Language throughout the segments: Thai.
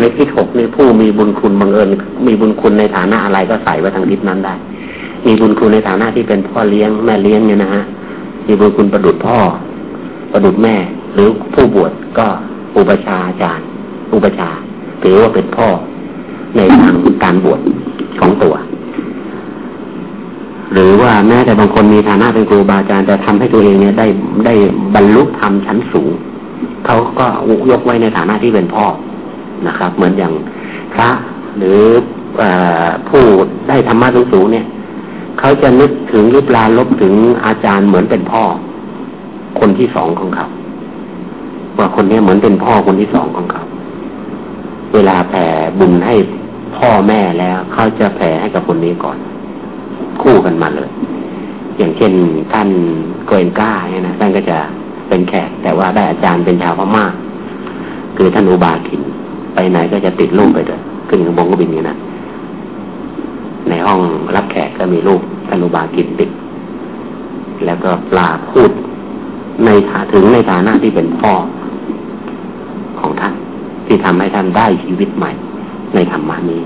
ในทิศหกนี่ผู้มีบุญคุณบังเอิญมีบุญคุณในฐานะอะไรก็ใส่ไว้ทางทิศนั้นได้ มีบุญคุณในฐานะที่เป็นพ่อเลี้ยงแม่เลี้ยงเนี่ยนะฮะมีบุญคุณประดุดพ่อ ประดุดแม่ หรือผู้บวชก็อุปชาอาจารย์ อุปชาถือว่าเป็นพ่อในทางการบวชของตัว หรือว่าแม้แต่บางคนมีฐานะเป็นครูบาอาจารย์แต่ทำให้ตัวเองเนี่ยได้ได้บรรลุธรรมชั้นสูงเขาก็ยกไว้ในฐานะที่เป็นพ่อ นะครับ เหมือนอย่างพระหรืออผู้ได้ธรรมะสูงเนี่ยเขาจะนึกถึงริบลาลบถึงอาจารย์เหมือนเป็นพ่อ คนที่สองของเขาว่าคนนี้เหมือนเป็นพ่อคนที่สองของเขาเวลาแผ่บุญให้พ่อแม่แล้วเขาจะแผ่ให้กับคนนี้ก่อน คู่กันมาเลย อย่างเช่นท่านโกเอนก้าเนี่ยนะท่านก็จะเป็นแขกแต่ว่าได้อาจารย์เป็นชาวพม่าคือท่านอุบาคิน ไปไหนก็จะติดรูปไปด้วยขึ้นขบงก็บินอย่างนั้นในห้องรับแขกก็มีรูปท่านอุบาคินติดแล้วก็ปลาพูดในถึงในฐานะที่เป็นพ่อของท่าน ที่ทำให้ท่านได้ชีวิตใหม่ ในธรรมานี้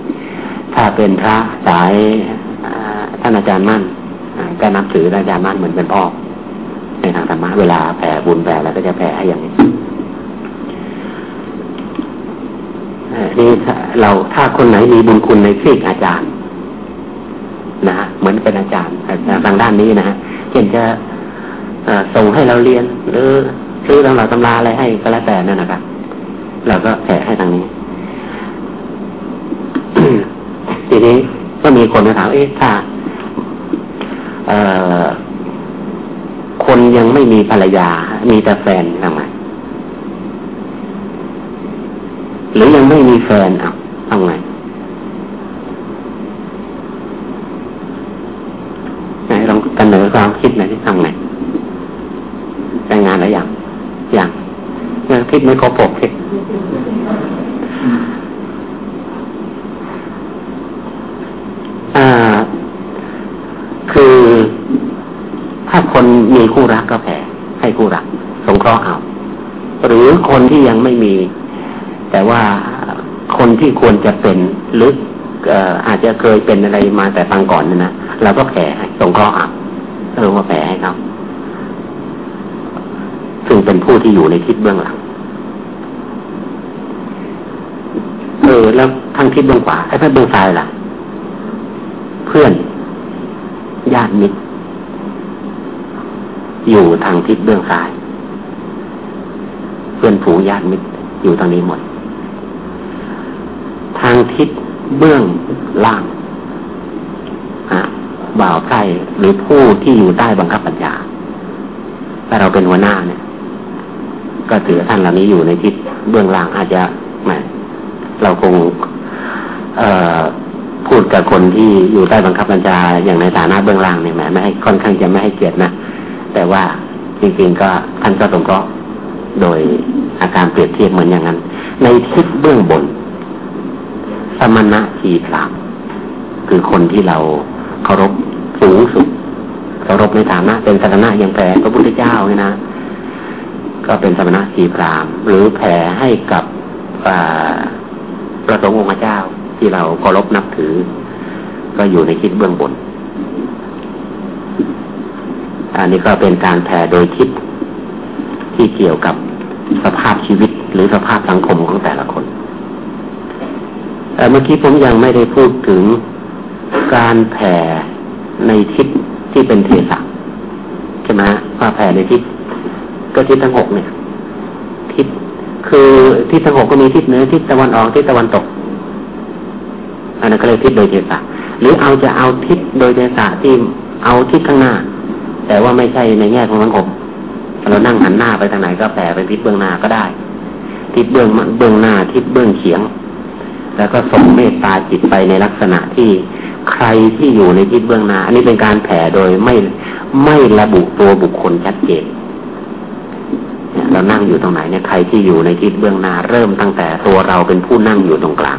ถ้าเป็นพระสายท่านอาจารย์มั่นก็นับถืออาจารย์มั่นเหมือนเป็นพ่อในทางธรรมะเวลาแผ่บุญแผ่แล้วก็จะแผ่ให้อย่างนี้ นี่เราถ้าคนไหนมีบุญคุณในซีกอาจารย์ นะเหมือนเป็นอาจารย์ทางด้านนี้นะเช่นจะส่งให้เราเรียน หรือซื้อตำราตำราอะไรให้ก็แล้วแต่นั่นนะครับเราก็แผ่ให้ทางนี้ทีนี้ก็มีคนมาถามเอ๊ะถ้าคนยังไม่มีภรรยา มีแต่แฟนทำไง หรือยังไม่มีแฟนอะทำไงไหนลองเสนอความคิดหน่อยที่ทำไงแต่งงานแล้วยังยังยังคิดไม่ครบปกคิดอ่าคือถ้าคนมีคู่รักก็แผ่ให้คู่รัก สงเคราะห์เอา หรือคนที่ยังไม่มี แต่ว่าคนที่ควรจะเป็นหรืออาจจะเคยเป็นอะไรมาแต่ฟังก่อนนะนะเราก็แผ่ให้สงเคราะห์เอาเออว่าแผ่ให้เขาซึ่งเป็นผู้ที่อยู่ในทิศเบื้องหลังเออแล้วทางทิศเบื้องขวาไอ้พระเบื้องซ้ายล่ะ เพื่อนญาติมิตร อยู่ทางทิศเบื้องซ้าย เพื่อนผูญาติมิตรอยู่ทางนี้หมดางทิศเบื้องล่างบ่าวใกล้หรือผู้ที่อยู่ใต้บังคับปัญญาถ้าเราเป็นหัวหน้าเนี่ย ก็ถือท่านเหล่านี้อยู่ในทิศเบื้องล่างอาจจะแหมเราคง เอ่อพูดกับคนที่อยู่ใต้บังคับบัญชาอย่างในฐานะเบื้องล่างเนี่ยแหมไม่ให้ค่อนข้างจะไม่ให้เกียรตินะแต่ว่าจริงๆก็ท่านก็สงเคราะห์โดยอาการเปรียบเทียบเหมือนอย่างนั้น ในทิศเบื้องบน มณะทีพรามคือคนที่เราเคารพสูงสุดเคารพในฐานะ เป็นสถานะอย่างแผ่พระพุทธเจ้าเนี่ยนะ ก็เป็นสมณะทีพรามหรือแผ่ให้กับพระสงฆ์องค์เจ้า ที่เราเคารพนับถือ ก็อยู่ในทิศเบื้องบน อันนี้ก็เป็นการแผ่โดยคิดที่เกี่ยวกับสภาพชีวิตหรือสภาพสังคมของแต่ละคน เมื่อกี้ผมยังไม่ได้พูดถึงการแผ่ในทิศที่เป็นเทศะใช่ไหมว่าแผ่ในทิศก็ทิศทั้งหกเนี่ย ทิศคือทิศทั้งหกก็มีทิศเหนือทิศตะวันออกทิศตะวันตกอันนั้นก็เรียทิศโดยเทศะหรือเอาจะเอาทิศโดยเทศะที่เอาทิศข้างหน้า แต่ว่าไม่ใช่ในแง่ของสังคมเรานั่งหันหน้าไปทางไหนก็แผ่ไปทิศเบื้องหน้าก็ได้ ทิศเบื้องเบื้องหน้าทิศเบื้องเฉียง แล้วก็ส่งเมตตาจิตไปในลักษณะที่ใครที่อยู่ในทิศเบื้องหน้า อันนี้เป็นการแผ่โดยไม่ไม่ระบุตัวบุคคลชัดเจนเรานั่งอยู่ตรงไหนเนี่ยใครที่อยู่ในทิศเบื้องหน้า เริ่มตั้งแต่ตัวเราเป็นผู้นั่งอยู่ตรงกลาง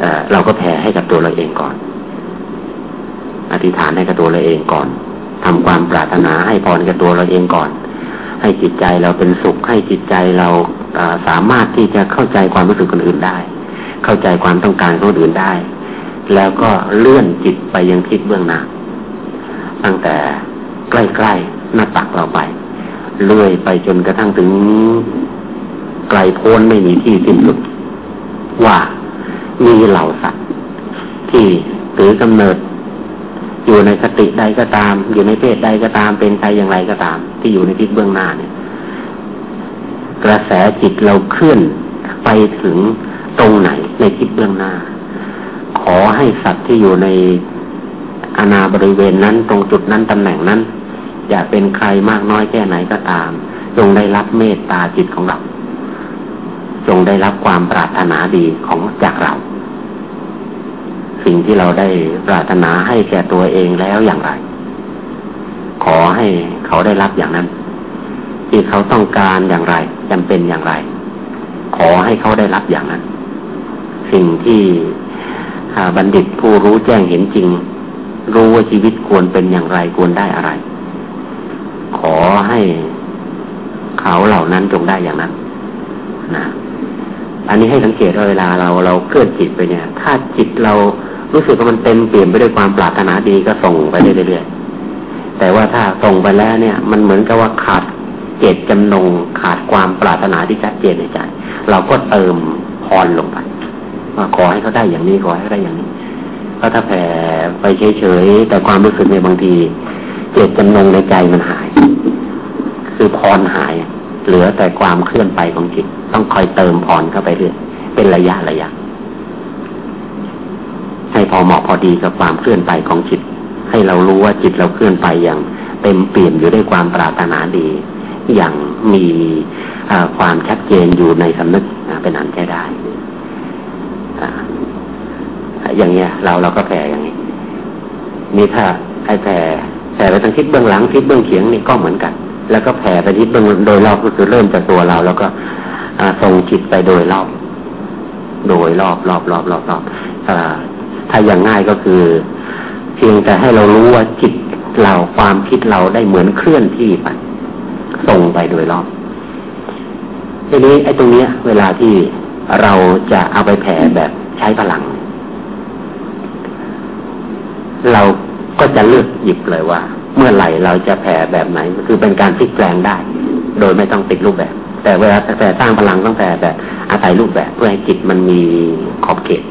เเราก็แผ่ให้กับตัวเราเองก่อน อธิษฐานให้กับตัวเราเองก่อนทำความปรารถนาให้พรกับตัวเราเองก่อน ให้จิตใจเราเป็นสุขให้จิตใจเราสามารถที่จะเข้าใจความรู้สึกคนอื่นได้ เข้าใจความต้องการของคนอื่นได้ แล้วก็เลื่อนจิตไปยังทิศเบื้องหน้าตั้งแต่ใกล้ๆหน้าตักเราไปเลื่อยไปจนกระทั่งถึงไกลโพ้นไม่มีที่สิ้นสุด ว่ามีเหล่าสัตว์ที่ถือกำเนิด อยู่ในสติใดก็ตาม อยู่ในเพศใดก็ตามเป็นใครอย่างไรก็ตาม ที่อยู่ในทิศเบื้องหน้าเนี่ย กระแสจิตเราเคลื่อนไปถึงตรงไหนในทิศเบื้องหน้า ขอให้สัตว์ที่อยู่ในอาณาบริเวณนั้น ตรงจุดนั้นตำแหน่งนั้น อย่าเป็นใครมากน้อยแค่ไหนก็ตาม จงได้รับเมตตาจิตของเรา จงได้รับความปรารถนาดีของจากเรา สิ่งที่เราได้ปรารถนาให้แก่ตัวเองแล้วอย่างไร ขอให้เขาได้รับอย่างนั้น ที่เขาต้องการอย่างไรจำเป็นอย่างไร ขอให้เขาได้รับอย่างนั้น สิ่งที่บัณฑิตผู้รู้แจ้งเห็นจริง รู้ว่าชีวิตควรเป็นอย่างไรควรได้อะไร ขอให้เขาเหล่านั้นจงได้อย่างนั้นนะอันนี้ให้สังเกตว่าเวลาเราเราเคลื่อนจิตไปเนี่ย ถ้าจิตเรา รู้สึกว่ามันเต็มเปลี่ยนไปด้วยความปรารถนาดีก็ส่งไปเรื่อยๆแต่ว่าถ้าส่งไปแล้วเนี่ย มันเหมือนกับว่าขาดเจตจำนงขาดความปรารถนาที่ชัดเจนในใจเราก็เติมพรลงไปว่าขอให้เขาได้อย่างนี้ขอให้เขาได้อย่างนี้เพราะถ้าแผ่ไปเฉยๆแต่ความรู้สึกในบางที เจตจำนงในใจมันหาย คือพรหาย เหลือแต่ความเคลื่อนไปของจิต ต้องคอยเติมพรเข้าไปเรื่อยเป็นระยะระยะ ให้พอเหมาะพอดีกับความเคลื่อนไปของจิต ให้เรารู้ว่าจิตเราเคลื่อนไปอย่างเต็มเปี่ยมอยู่ด้วยความปรารถนาดี อย่างมีความชัดเจนอยู่ในสำนึกเป็นอันใช้ได้อย่างเงี้ย เราเราก็แผ่อย่างนี้นี่ถ้าแผ่แผ่ไปทางทิศเบื้องหลังทิศเบื้องเฉียงนี่ก็เหมือนกัน แล้วก็แผ่ไปทิศเบื้องโดยรอบก็คือเริ่มจากตัวเรา แล้วก็ส่งจิตไปโดยรอบ โดยรอบรอบรอบรอบรอบ ถ้าอย่างง่ายก็คือ เพียงแต่ให้เรารู้ว่าจิตเราความคิดเราได้เหมือนเคลื่อนที่ไปส่งไปโดยรอบทีนี้ไอ้ตรงเนี้ย เวลาที่เราจะเอาไปแผ่แบบใช้พลัง เราก็จะเลือกหยิบเลยว่า เมื่อไหร่เราจะแผ่แบบไหน คือเป็นการพลิกแปลงได้ โดยไม่ต้องติดรูปแบบ แต่เวลาแผ่สร้างพลังต้องแผ่แบบอาศัยรูปแบบ เพื่อให้จิตมันมีขอบเขต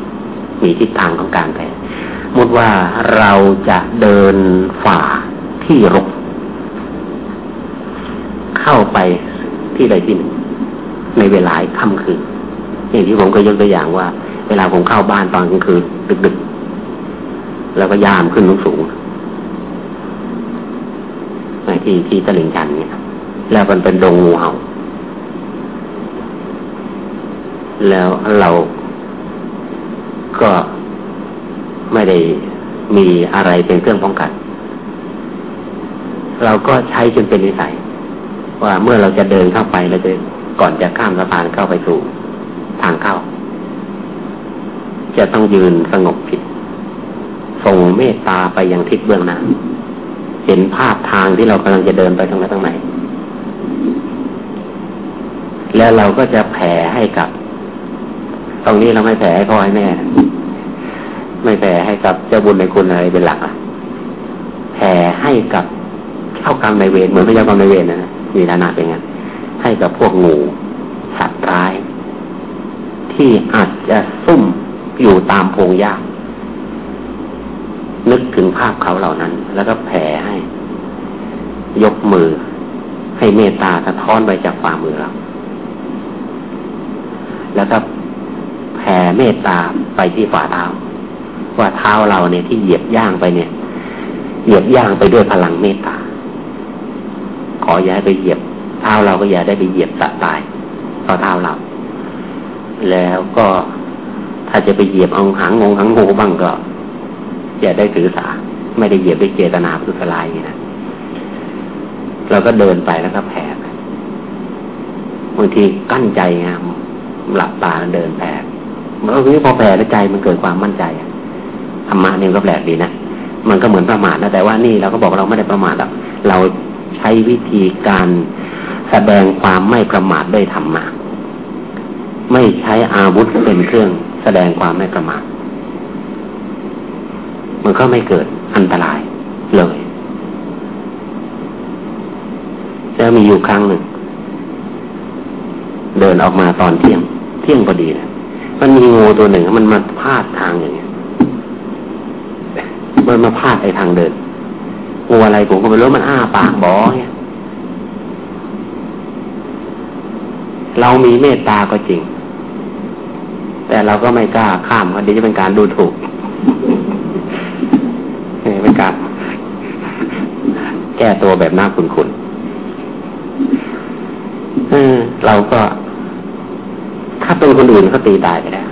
มีทิศทางของการแผ่มุดว่าเราจะเดินฝ่าที่รก เข้าไปที่ใดที่หนึ่งในเวลาค่ำคืนอย่างที่ผมก็ยกตัวอย่างว่า เวลาผมเข้าบ้านตอนกลางคืนดึกๆ แล้วก็ยามขึ้นสูงในที่ที่ตลิ่งชันเนี่ยแล้วมันเป็นดงงูเห่าแล้วเรา ก็ไม่ได้มีอะไรเป็นเครื่องป้องกัน เราก็ใช้จนเป็นนิสัย ว่าเมื่อเราจะเดินเข้าไปเราจะก่อนจะข้ามสะพานเข้าไปสู่ทางเข้า จะต้องยืนสงบผิดส่งเมตตาไปยังทิศเบื้องหน้าเห็นภาพทางที่เรากำลังจะเดินไปตรงไหนตรงไหน แล้วเราก็จะแผ่ให้กับ ตรงนี้เราไม่แผ่ให้พ่อให้แม่ ไม่แผ่ให้กับเจ้าบุญในคุณอะไรเป็นหลักอะแผ่ให้กับเจ้ากรรมในเวรเหมือนพระเจ้ากรรมในเวรนะมีฐานะเป็นไงให้กับพวกงูสัตว์ร้าย ที่อาจจะซุ่มอยู่ตามพงหญ้านึกถึงภาพเขาเหล่านั้น แล้วก็แผ่ให้ ยกมือ ให้เมตตาสะท้อนไปจากฝ่ามือเราแล้วก็ เมตตาไปที่ฝ่าเท้า ว่าเท้าเราเนี่ยที่เหยียบย่างไปเนี่ย เหยียบย่างไปด้วยพลังเมตตา ขออย่าให้ไปเหยียบ เท้าเราก็อย่าได้ไปเหยียบสัตว์ตายต่อเท้าเรา แล้วก็ถ้าจะไปเหยียบเอาหางงงหางงูบ้างก็อย่าได้ถือสา ไม่ได้เหยียบด้วยเจตนาพุทธลายนี่นะเราก็เดินไปแล้วก็แผ่บางทีกั้นใจไงหลับตาเดินแผ่ เมื่อกี้พอแผ่แล้วใจมันเกิดความมั่นใจธรรมะนี่ก็แปลกดีนะมันก็เหมือนประมาทนะแต่ว่านี่เราก็บอกเราไม่ได้ประมาทหรอกเราใช้วิธีการแสดงความไม่ประมาทด้วยธรรมะไม่ใช้อาวุธเป็นเครื่องแสดงความไม่ประมาทมันก็ไม่เกิดอันตรายเลยจะมีอยู่ครั้งหนึ่ง เดินออกมาตอนเที่ยง เที่ยงพอดีนะ มันมีงูตัวหนึ่งมันมาพาดทางอย่างเงี้ยมันมาพาดไอ้ทางเดินงูอะไรผมก็ไม่รู้มันอ้าปากบอเนี่ยเรามีเมตตาก็จริง แต่เราก็ไม่กล้าข้ามเขาดีจะเป็นการดูถูกเป็นการแก้ตัวแบบน่าคุณคุณเราก็ ถ้าเป็นคนอื่นเขาตีตายไปแล้ว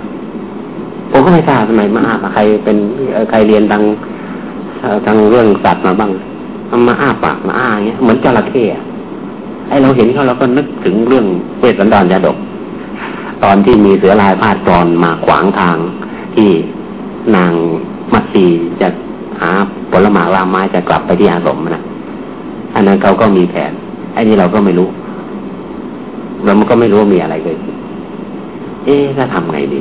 ผมก็ไม่ทราบทำไมมาอ้าใครเป็นใครเรียนทางทางเรื่องสัตว์มาบ้างมาอ้าปากมาอ้าเงี้ยเหมือนจระเข้ไอเราเห็นเขาเราก็นึกถึงเรื่องเวสสันดรยาดก ตอนที่มีเสือลายพาดกรอนมาขวางทางที่นางมัตสีจะหาผลหมากรามไม้จะกลับไปที่อาสมนะอันนั้นเขาก็มีแผนไอ้นี่เราก็ไม่รู้เรามันก็ไม่รู้ว่ามีอะไรเกิด เอ๊ะจะทำไงดี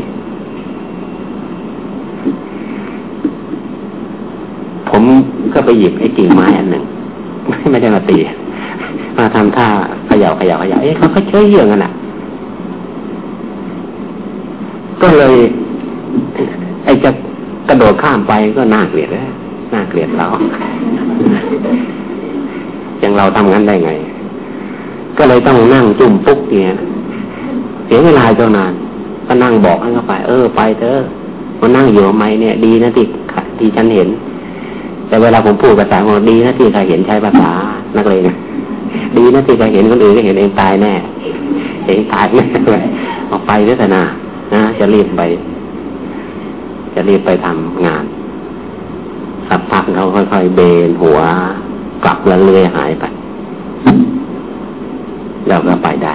ผมก็ไปหยิบไอ้กิ่งไม้อันหนึ่งไม่ได้มาตี มาทำท่าเขย่าเขย่าเขย่าเอ๊ะเขาเขาเชื่อเยื่อกันอะ ก็เลย ไอ้จะกระโดดข้ามไปก็น่าเกลียดเลยน่าเกลียดเราอย่างเราทำงั้นได้ไง ก็เลยต้องนั่งจุ่มปุ๊กเนี่ยเสียเวลาเจ้านาน ก็นั่งบอกให้เขาไป เออไปเถอะมานั่งอยู่ทำไมเนี่ย ดีนะที่ที่ฉันเห็น แต่เวลาผมพูดภาษาของดีนะที่ใครเห็นใช้ภาษานักเลงดีนะที่ใครเห็นคนอื่นก็เห็นเองตายแน่เองตายแน่เลยออกไปด้วยนะนะจะรีบไป จะรีบไปทำงานสักพักเขาค่อยๆเบนหัว กลับแล้วเลื่อยหายไปเราก็ไปได้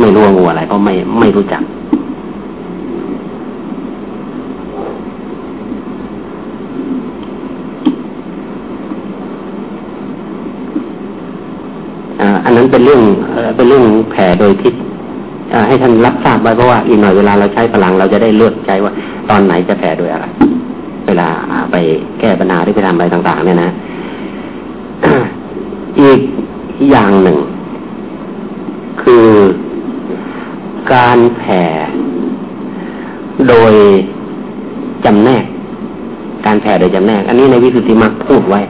ไม่รู้ว่างูอะไรเพราะไม่ไม่รู้จัก อันนั้นเป็นเรื่องเป็นเรื่องแผ่โดยทิศให้ท่านรับทราบไว้เพราะว่าอีกหน่อยเวลาเราใช้พลังเราจะได้เลือกใช้ว่า ตอนไหนจะแผ่โดยอะไร เวลาไปแก้ปัญหาที่ไปทำอะไรต่าง ๆ เนี่ยนะอีกอย่างหนึ่ง คือ การแผ่ โดยจำแนก การแผ่โดยจำแนก อันนี้ในวิสุทธิมรรคพูดไว้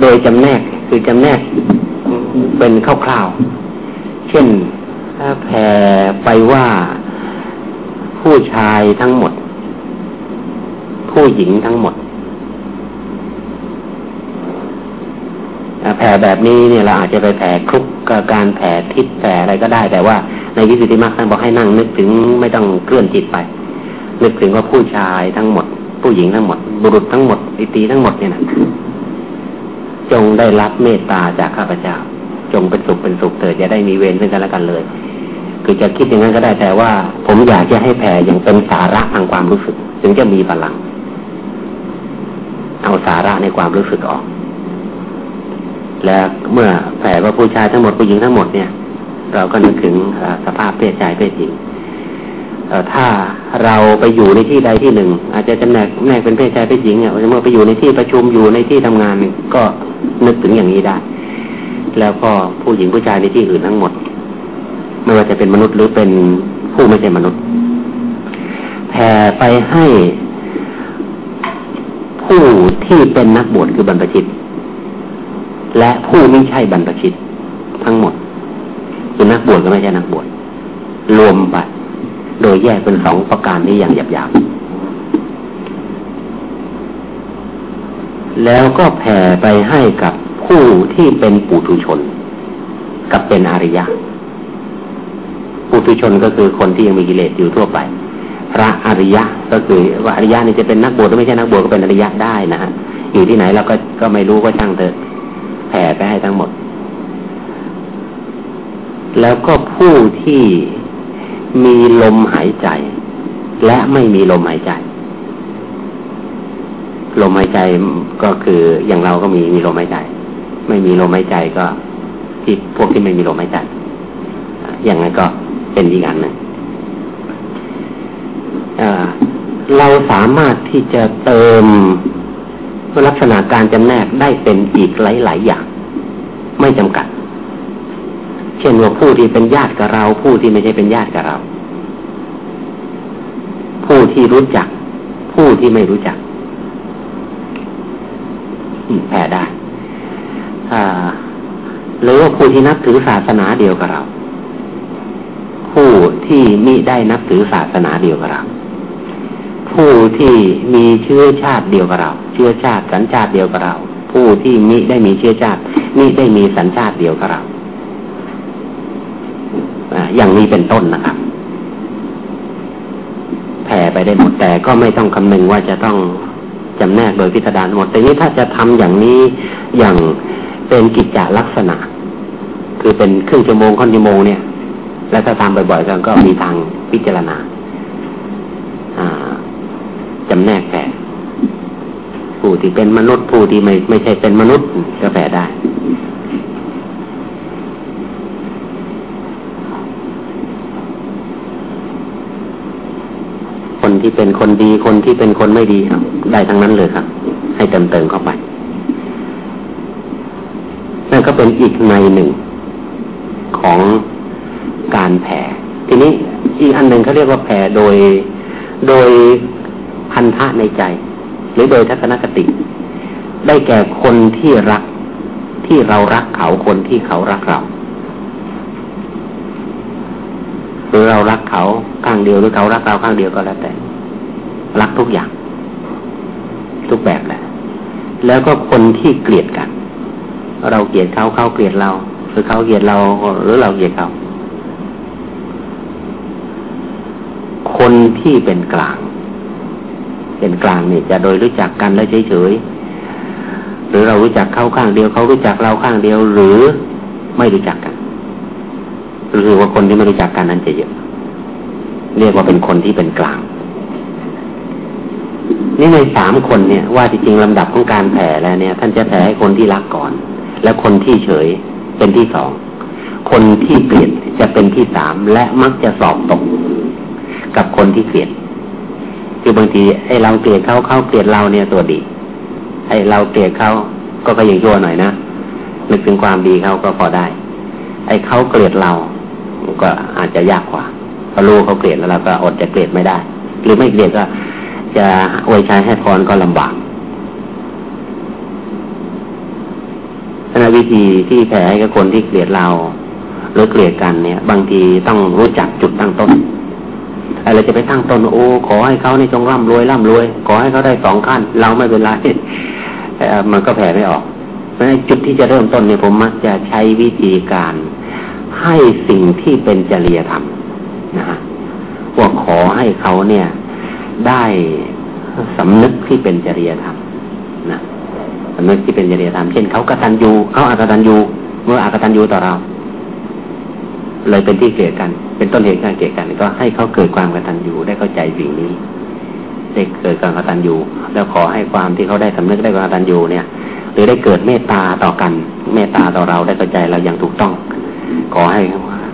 โดยจำแนกคือจำแนกเป็นคร่าวๆ เช่นถ้าแผ่ไปว่าผู้ชายทั้งหมด ผู้หญิงทั้งหมด แผ่แบบนี้เนี่ยเราอาจจะไปแผ่คลุกกับการแผ่ทิศแผ่อะไรก็ได้ แต่ว่าในวิสุทธิมรรคท่านบอกให้นั่งนึกถึงไม่ต้องเคลื่อนจิตไป นึกถึงว่าผู้ชายทั้งหมด ผู้หญิงทั้งหมด บุรุษทั้งหมดอิตีทั้งหมดเนี่ยนะจงได้รับเมตตาจากข้าพเจ้า จงเป็นสุขเป็นสุขเถิดจะได้มีเวรซึ่งกันและกันเลย คือจะคิดอย่างนั้นก็ได้แต่ว่า ผมอยากจะให้แผ่อย่างเป็นสาระทางความรู้สึก ถึงจะมีพลัง เอาสาระในความรู้สึกออก และเมื่อแผ่ว่าผู้ชายทั้งหมดผู้หญิงทั้งหมดเนี่ย เราก็นึกถึงสภาพเพศชายเพศหญิงถ้าเราไปอยู่ในที่ใดที่หนึ่ง อาจจะจำแนกแนกเป็นเพศชายเพศหญิงเนี่ยเมื่อไปอยู่ในที่ประชุมอยู่ในที่ทำงานก็นึกถึงอย่างนี้ได้ แล้วก็ผู้หญิงผู้ชายในที่อื่นทั้งหมด ไม่ว่าจะเป็นมนุษย์หรือเป็นผู้ไม่ใช่มนุษย์แผ่ไปให้ผู้ที่เป็นนักบวชคือบรรพชิต และผู้ไม่ใช่บรรพชิตทั้งหมดคือนักบวชก็ไม่ใช่นักบวชรวมไปโดยแยกเป็นสองประการนี้อย่างหยาบๆแล้วก็แผ่ไปให้กับผู้ที่เป็นปุถุชน กับเป็นอริยะปุถุชนก็คือคนที่ยังมีกิเลสอยู่ทั่วไป พระอริยะก็คือว่าอริยะนี่จะเป็นนักบวชหรือไม่ใช่นักบวชก็เป็นอริยะได้นะฮะอยู่ที่ไหนเราก็ก็ไม่รู้ก็ช่างเถอะ แผ่ไปให้ทั้งหมด แล้วก็ผู้ที่มีลมหายใจ และไม่มีลมหายใจ ลมหายใจก็คืออย่างเราก็มีมีลมหายใจ ไม่มีลมหายใจก็ที่พวกที่ไม่มีลมหายใจ อย่างนั้นก็เป็นอีกอันหนึ่งเราสามารถที่จะเติม ลักษณะการจำแนกได้เป็นอีกหลาย ๆ อย่าง ไม่จำกัด เช่นว่าผู้ที่เป็นญาติกับเรา ผู้ที่ไม่ใช่เป็นญาติกับเรา ผู้ที่รู้จัก ผู้ที่ไม่รู้จักแผ่ได้หรือว่าผู้ที่นับถือศาสนาเดียวกับเรา ผู้ที่มิได้นับถือศาสนาเดียวกับเรา ผู้ที่มีเชื้อชาติเดียวกับเรา เชื้อชาติสัญชาติเดียวกับเรา ผู้ที่มิได้มีเชื้อชาติมิได้มีสัญชาติเดียวกับเราอย่างนี้เป็นต้นนะครับแผ่ไปได้หมดแต่ก็ไม่ต้องคำนึงว่าจะต้องจำแนกโดยพิสดารหมด แต่นี้ถ้าจะทำอย่างนี้อย่างเป็นกิจจลักษณะ คือเป็นครึ่งชั่วโมงค่อนชั่วโมงเนี่ย แล้วถ้าทำบ่อยๆก็มีทางพิจารณาจำ แนกแผ่ผู้ที่เป็นมนุษย์ผู้ที่ไม่ไม่ใช่เป็นมนุษย์ก็แผ่ได้ คนที่เป็นคนดีคนที่เป็นคนไม่ดีครับ ได้ทั้งนั้นเลยครับ ให้เติมเติมเข้าไปนั่นก็เป็นอีกในหนึ่งของการแผ่ ทีนี้อีกอันหนึ่งเขาเรียกว่าแผ่โดย โดย พันธะในใจ หรือโดยทัศนคติ ได้แก่คนที่รักที่เรารักเขาคนที่เขารักเรา หรือเรารักเขาข้างเดียวหรือเขารักเราข้างเดียวก็แล้วแต่ รักทุกอย่าง ทุกแบบแหละ แล้วก็คนที่เกลียดกัน เราเกลียดเขาเขาเกลียดเรา หรือเขาเกลียดเราหรือเราเกลียดเขา คนที่เป็นกลาง เป็นกลางเนี่ยจะโดยรู้จักกันแล้วเฉยๆหรือเรารู้จักเขาข้างเดียวเขารู้จักเราข้างเดียว หรือไม่รู้จักกันหรือว่าคนที่ไม่รู้จักกันนั้นจะเยอะเรียกว่าเป็นคนที่เป็นกลาง นี่ในสามคนเนี่ย ว่าจริงๆลำดับของการแผ่แล้วเนี่ย ท่านจะแผ่ให้คนที่รักก่อน แล้วคนที่เฉยเป็นที่สองคนที่เกลียดจะเป็นที่สามและมักจะสอบตก กับคนที่เกลียด คือบางทีไอ้เราเกลียดเขาเขาเกลียดเราเนี่ยตัวดีไอ้เราเกลียดเขาก็ก็ยังชั่วหน่อยนะนึกถึงความดีเขาก็พอได้ ไอ้เขาเกลียดเราก็อาจจะยากกว่าพอรู้เขาเกลียดแล้วเราก็อดจะเกลียดไม่ได้ หรือไม่เกลียดก็จะอวยชัยให้พรก็ลำบากฉะนั้นวิธีที่แผ่ให้กับคนที่เกลียดเราหรือเกลียดกันเนี่ย บางทีต้องรู้จักจุดตั้งต้น อะไรจะไปตั้งตนโอ้ขอให้เขาในจงร่ำรวยร่ำรวย ขอให้เขาได้สองขั้น เราไม่เป็นไรมันก็แผ่ไม่ออกเพราะฉะนั้นจุดที่จะเริ่มต้นเนี่ยผมมักจะใช้วิธีการให้สิ่งที่เป็นจริยธรรมนะฮะว่าขอให้เขาเนี่ย ได้สำนึกที่เป็นจริยธรรมนะสำนึกที่เป็นจริยธรรมเช่นเขากตัญญูเขาอากตัญญูเมื่ออากตัญญูต่อเรา เลยเป็นที่เกิดกัน เป็นต้นเหตุการเกิดกัน ก็ให้เขาเกิดความกตัญญูได้เข้าใจสิ่งนี้ได้เกิดความกตัญญูแล้วขอให้ความที่เขาได้สำนึกได้ความกตัญญูเนี่ย หรือได้เกิดเมตตาต่อกัน เมตตาต่อเราได้เข้าใจเราอย่างถูกต้อง ขอให้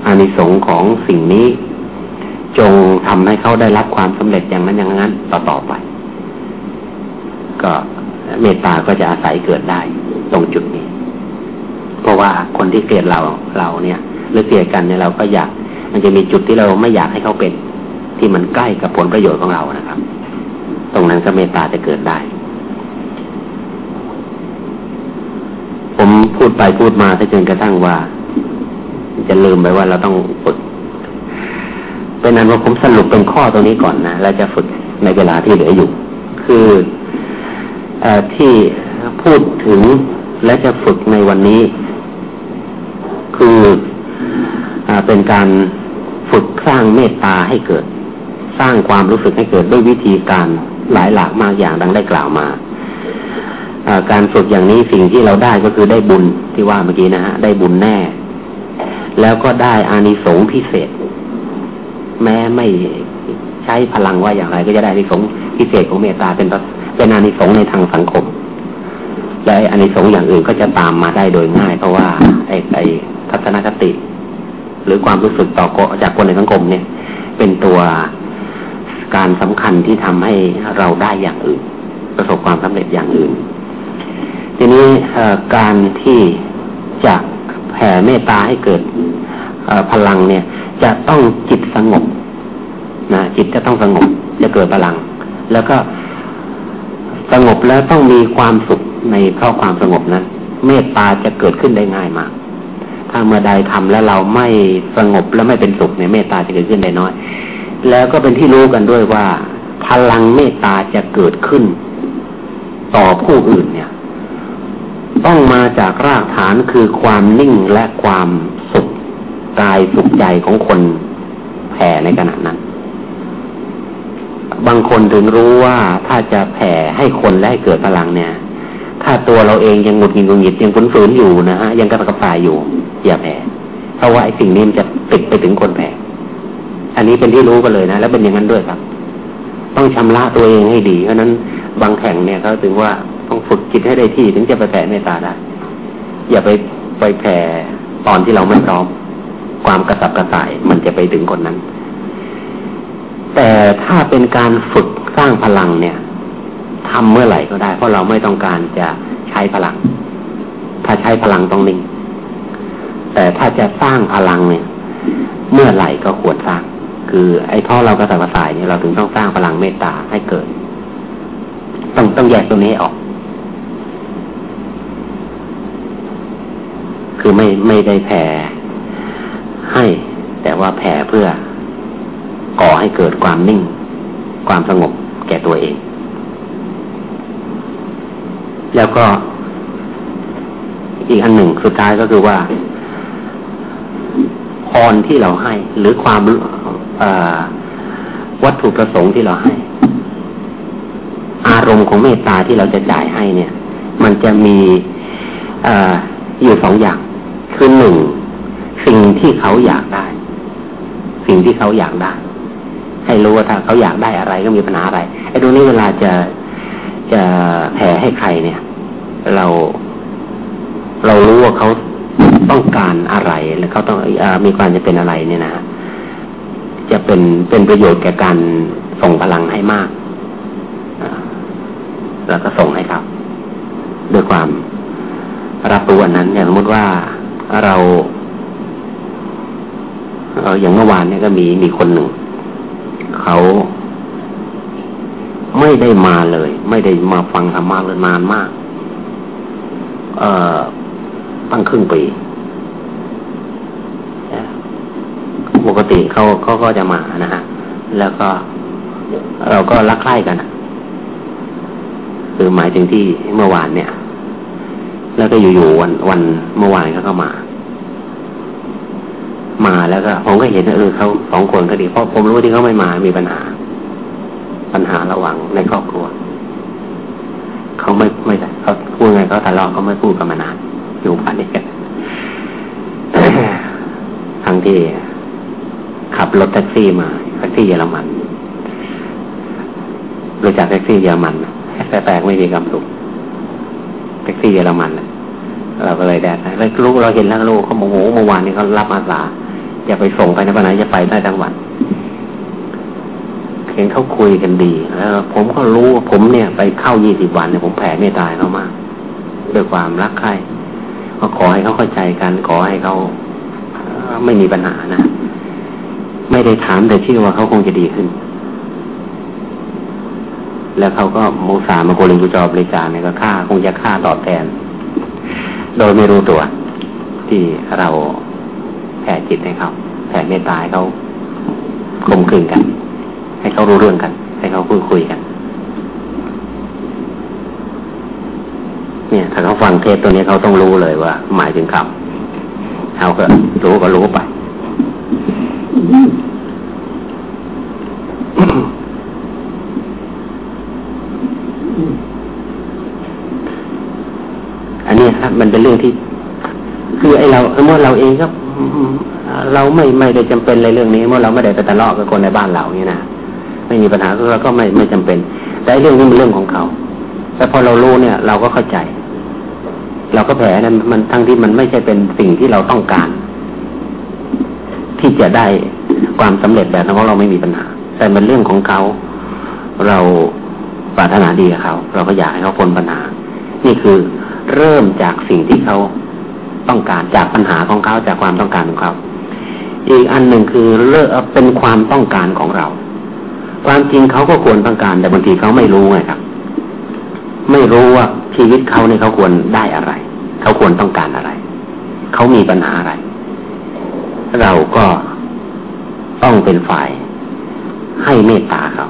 อานิสงส์ของสิ่งนี้ จงทำให้เขาได้รับความสำเร็จอย่างนั้นอย่างนั้นต่อต่อไป ก็เมตตาก็จะอาศัยเกิดได้ตรงจุดนี้ เพราะว่าคนที่เกลียดเราเราเนี่ย หรือเกลียดกันเนี่ยเราก็อยาก มันจะมีจุดที่เราไม่อยากให้เขาเป็น ที่มันใกล้กับผลประโยชน์ของเรานะครับ ตรงนั้นก็เมตตาจะเกิดได้ ผมพูดไปพูดมาถ้าจนกระทั่งว่า จะลืมไปว่าเราต้องฝึกเป็นนั้นว่าผมสรุปเป็นข้อตรงนี้ก่อนนะแล้วจะฝึกในเวลาที่เหลืออยู่ คืออที่พูดถึงและจะฝึกในวันนี้ คือ เป็นการฝึกสร้างเมตตาให้เกิด สร้างความรู้สึกให้เกิดด้วยวิธีการหลายหลากมากอย่างดังได้กล่าวมาการฝึกอย่างนี้สิ่งที่เราได้ก็คือได้บุญที่ว่าเมื่อกี้นะฮะได้บุญแน่ แล้วก็ได้อานิสงส์พิเศษ แม้ไม่ใช้พลังว่าอย่างไร ก็จะได้อานิสงส์พิเศษของเมตตาเป็นเป็นอานิสงส์ในทางสังคมและอานิสงส์อย่างอื่นก็จะตามมาได้โดยง่าย เพราะว่าไอ้ไอ้ทัศนคติ หรือความรู้สึกต่อจากคนในสังคมเนี่ย เป็นตัวการสำคัญที่ทำให้เราได้อย่างอื่น ประสบความสำเร็จอย่างอื่น ทีนี้การที่จะแผ่เมตตาให้เกิดพลังเนี่ย จะต้องจิตสงบนะจิตจะต้องสงบจะเกิดพลัง แล้วก็สงบแล้วต้องมีความสุขในเพราะความสงบนั้นเมตตาจะเกิดขึ้นได้ง่ายมาก ถ้าเมื่อใดทำแล้วเราไม่สงบแล้วไม่เป็นสุขเนี่ยเมตตาจะเกิดขึ้นได้น้อย แล้วก็เป็นที่รู้กันด้วยว่า พลังเมตตาจะเกิดขึ้น ต่อผู้อื่นเนี่ย ต้องมาจากรากฐานคือความนิ่งและความสุขกายสุขใจของคนแผ่ในขณะนั้น บางคนถึงรู้ว่าถ้าจะแผ่ให้คนและให้เกิดพลังเนี่ย ถ้าตัวเราเองยังหงุดหงิดหงุดหงิดยังฝืนฝืนอยู่นะฮะยังกระกระฝ่ายอยู่อย่าแผ่เพราะว่าไอ้สิ่งนี้มันจะติดไปถึงคนแผ่อันนี้เป็นที่รู้กันเลยนะ แล้วเป็นอย่างนั้นด้วยครับ ต้องชำระตัวเองให้ดี เพราะนั้นบางแข่งเนี่ยเขาถึงว่าต้องฝึกจิตให้ได้ที่ถึงจะไปแผ่เมตตาได้อย่าไปไปแผ่ตอนที่เราไม่พร้อม ความกระสับกระส่ายมันจะไปถึงคนนั้น แต่ถ้าเป็นการฝึกสร้างพลังเนี่ย ทำเมื่อไหร่ก็ได้ เพราะเราไม่ต้องการจะใช้พลัง ถ้าใช้พลังต้องนิ่ง แต่ถ้าจะสร้างพลังเนี่ย เมื่อไหร่ก็ควรสร้าง คือไอ้ท่อเรากระสับกระส่ายเนี่ยเราถึงต้องสร้างพลังเมตตาให้เกิด ต้องต้องแยกตรงนี้ออก คือไม่ไม่ได้แผ่ให้ แต่ว่าแผ่เพื่อก่อให้เกิดความนิ่ง ความสงบแก่ตัวเอง แล้วก็อีกอันหนึ่งสุดท้ายก็คือว่าพรที่เราให้ หรือความวัตถุประสงค์ที่เราให้ อารมณ์ของเมตตาที่เราจะจ่ายให้เนี่ย มันจะมีออยู่สองอย่าง คือหนึ่งสิ่งที่เขาอยากได้ สิ่งที่เขาอยากได้ ให้รู้ว่าถ้าเขาอยากได้อะไรก็มีปัญหาอะไรไอ้ตรงนี้เวลาจะ จะแผ่ให้ใครเนี่ย เราเรารู้ว่าเขาต้องการอะไรแล้วเขาต้องอมีความจะเป็นอะไรเนี่ยนะจะเป็นเป็นประโยชน์แก่การส่งพลังให้มากแล้วก็ส่งให้ครับด้วยความรับรู้อันนั้น อย่างสมมติว่าเราอย่างเมื่อวานเนี่ยก็มีมีคนหนึ่งเขา ไม่ได้มาเลย ไม่ได้มาฟังธรรมะเลยนานมาก เอ่อตั้งครึ่งปีปกติเขาเขาก็จะมานะฮะ แล้วก็เราก็รักใคร่กันคือหมายถึงที่เมื่อวานเนี่ย แล้วก็อยู่ๆวันวันเมื่อวานเขาก็มา มาแล้วก็ผมก็เห็นเออเขาสองคนก็ดีเพราะผมรู้ที่เขาไม่มามีปัญหา ปัญหาระหว่างในครอบครัว เขาไม่ไม่เขาพูดไงเขาทะเลาะเขาไม่พูดกันมานานอยู่ผ่านนี้กันทั้งที่ขับรถแท็กซี่มาแท็กซี่เยอรมันรู้จักแท็กซี่เยอรมันแต่แปลกไม่มีคำสุขแท็กซี่เยอรมันเราก็เลยแดดแล้วลูกเราเห็นแล้วลูกเขาโมโหเมื่อวานนี้เขารับอาสาอย่าไปส่งไปในปัญหาจะไปได้ทั้งวัน เห็นเขาคุยกันดีแล้วผมก็รู้ว่าผมเนี่ย ไปเข้ายี่สิบวันเนี่ยผมแผ่เมตตาเขามากด้วยความรักใคร่ก็ขอให้เขาเข้าใจกัน ขอให้เขาไม่มีปัญหานะไม่ได้ถามแต่เชื่อว่าเขาคงจะดีขึ้น แล้วเขาก็มูสามาโกลิงกุจอบริจาเนี่ยก็ค่าคงจะค่าตอบแทน โดยไม่รู้ตัว ที่เราแผ่จิตให้เขาแผ่เมตตาเขาคมคืนกัน ให้เขารู้เรื่องกัน ให้เขาพูดคุยกัน เนี่ย ถ้าเขาฟังเทศตัวนี้เขาต้องรู้เลยว่า หมายถึงคำเขาก็รู้ก็รู้ไปอันนี้ครับมันเป็นเรื่องที่ คือไอเราเมื่อเราเองก็เราไม่ไม่ได้จำเป็นในเรื่องนี้ เมื่อเราไม่ได้ไปทะเลาะกับคนในบ้านเราเนี่ยนะ ไม่มีปัญหาเราก็ไม่ไม่จำเป็น แต่เรื่องนี้เป็นเรื่องของเขาแต่พอเรารู้เนี่ย เราก็เข้าใจ เราก็แผ่นั้นมันทั้งที่มันไม่ใช่เป็นสิ่งที่เราต้องการ ที่จะได้ความสำเร็จแบบนั้นเพราะเราไม่มีปัญหา แต่เป็นเรื่องของเขา เราปรารถนาดีกับเขา เราก็อยากให้เขาพ้นปัญหา นี่คือเริ่มจากสิ่งที่เขาต้องการจากปัญหาของเขาจากความต้องการของเขา อีกอันหนึ่งคือเลิกเป็นความต้องการของเรา ความจริงเขาก็ควรต้องการ แต่บางทีเขาไม่รู้ไงครับ ไม่รู้ว่าชีวิตเขาเนี่ยเขาควรได้อะไร เขาควรต้องการอะไร เขามีปัญหาอะไร เราก็ต้องเป็นฝ่ายให้เมตตาเขา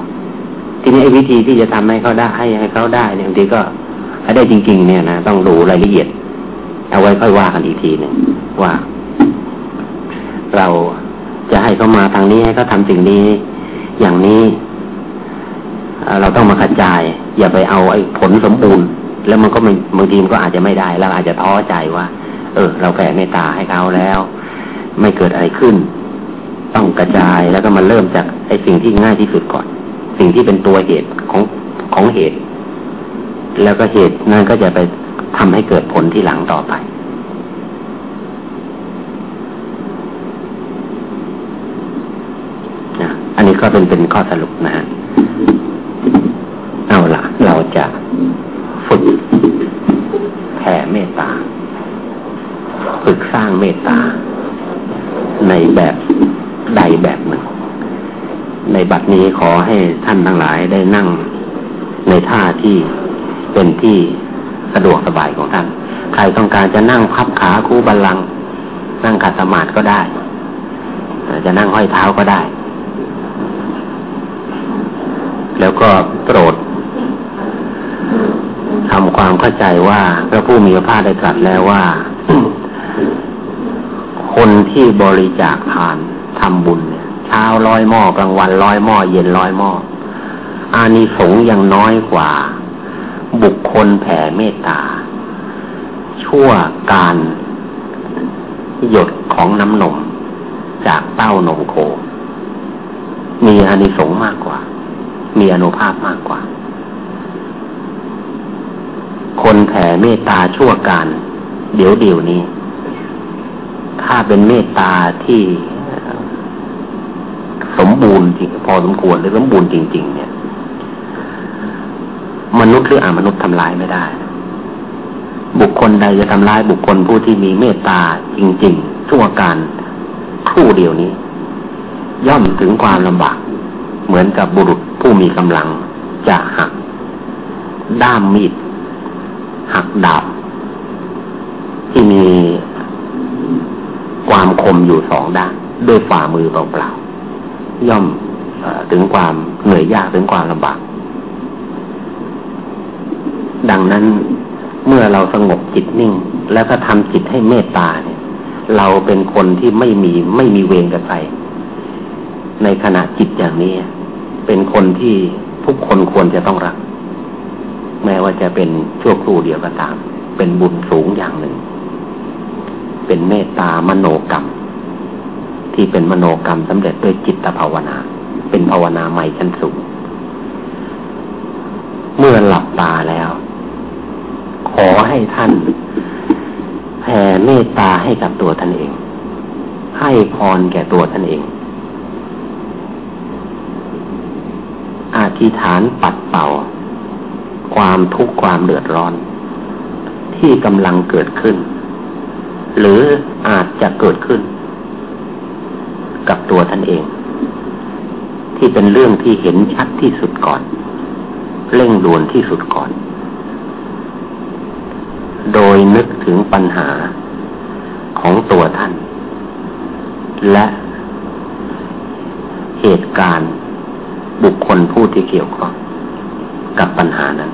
ทีนี้ไอ้วิธีที่จะทำให้เขาได้ให้ให้เขาได้เนี่ยบางทีก็ถ้าได้จริง ๆ เนี่ยนะต้องดูรายละเอียด เอาไว้ค่อยว่ากันอีกทีหนึ่งว่า เราจะให้เขามาทางนี้ให้เขาทาสิ่งนี้ อย่างนี้เราต้องมากระจาย อย่าไปเอาไอ้ผลสมบูรณ์ แล้วมันก็มบางทีมันก็อาจจะไม่ได้แล้วอาจจะท้อใจว่า เออ เราแผ่เมตตาให้เขาแล้ว ไม่เกิดอะไรขึ้น ต้องกระจายแล้วก็มาเริ่มจากไอ้สิ่งที่ง่ายที่สุดก่อน สิ่งที่เป็นตัวเหตุของของเหตุ แล้วก็เหตุนั้นก็จะไปทำให้เกิดผลที่หลังต่อไป อันนี้ก็เป็นเป็นข้อสรุปนะฮะเอาละเราจะฝึกแผ่เมตตา ฝึกสร้างเมตตา ในแบบใดแบบหนึ่ง ในบัดนี้ขอให้ท่านทั้งหลายได้นั่งในท่าที่เป็นที่สะดวกสบายของท่าน ใครต้องการจะนั่งพับขาคู่บัลลัง นั่งขัดสมาธิก็ได้ จะนั่งห้อยเท้าก็ได้ แล้วก็โปรดทำความเข้าใจว่าพระผู้มีพระภาคได้ตรัสแล้วว่า คนที่บริจาคทานทำบุญเนี่ยเช้าร้อยหม้อกลางวันร้อยหม้อเย็นร้อยหม้ออานิสงส์ยังน้อยกว่า บุคคลแผ่เมตตา ชั่วการหยดของน้ำนมจากเต้านมโค มีอานิสงส์มากกว่า มีอนุภาพมากกว่า คนแผ่เมตตาชั่วการ เดี๋ยวเดี๋ยวนี้ ถ้าเป็นเมตตาที่สมบูรณ์จริงพอสมควรหรือสมบูรณ์จริง ๆ เนี่ย มนุษย์หรืออามนุษย์ทำลายไม่ได้ บุคคลใดจะทำลายบุคคลผู้ที่มีเมตตาจริง ๆ ชั่วการครู่เดียวนี้ ย่อมถึงความลำบาก เหมือนกับบุรุษ ผู้มีกำลังจะหัก ด้ามมีด หักดาบ ที่มีความคมอยู่สองด้านด้วยฝ่ามือเปล่าๆย่อมถึงความเหนื่อยยากถึงความลำบาก ดังนั้นเมื่อเราสงบจิตนิ่ง แล้วก็ทำจิตให้เมตตาเนี่ย เราเป็นคนที่ไม่มีไม่มีเวรกับใครในขณะจิตอย่างนี้ เป็นคนที่ทุกคนควรจะต้องรัก แม้ว่าจะเป็นชั่วครู่เดียวก็ตาม เป็นบุญสูงอย่างหนึ่ง เป็นเมตตามโนกรรม ที่เป็นมโนกรรมสำเร็จด้วยจิตภาวนา เป็นภาวนาใหม่ชั้นสูง เมื่อหลับตาแล้ว ขอให้ท่านแผ่เมตตาให้กับตัวท่านเอง ให้พรแก่ตัวท่านเองอ ธิษฐานปัดเป่า ความทุกข์ความเดือดร้อน ที่กำลังเกิดขึ้น หรืออาจจะเกิดขึ้น กับตัวท่านเอง ที่เป็นเรื่องที่เห็นชัดที่สุดก่อนเร่งด่วนที่สุดก่อน โดยนึกถึงปัญหาของตัวท่าน และเหตุการณ์ บุคคลผู้ที่เกี่ยวข้องกับปัญหานั้น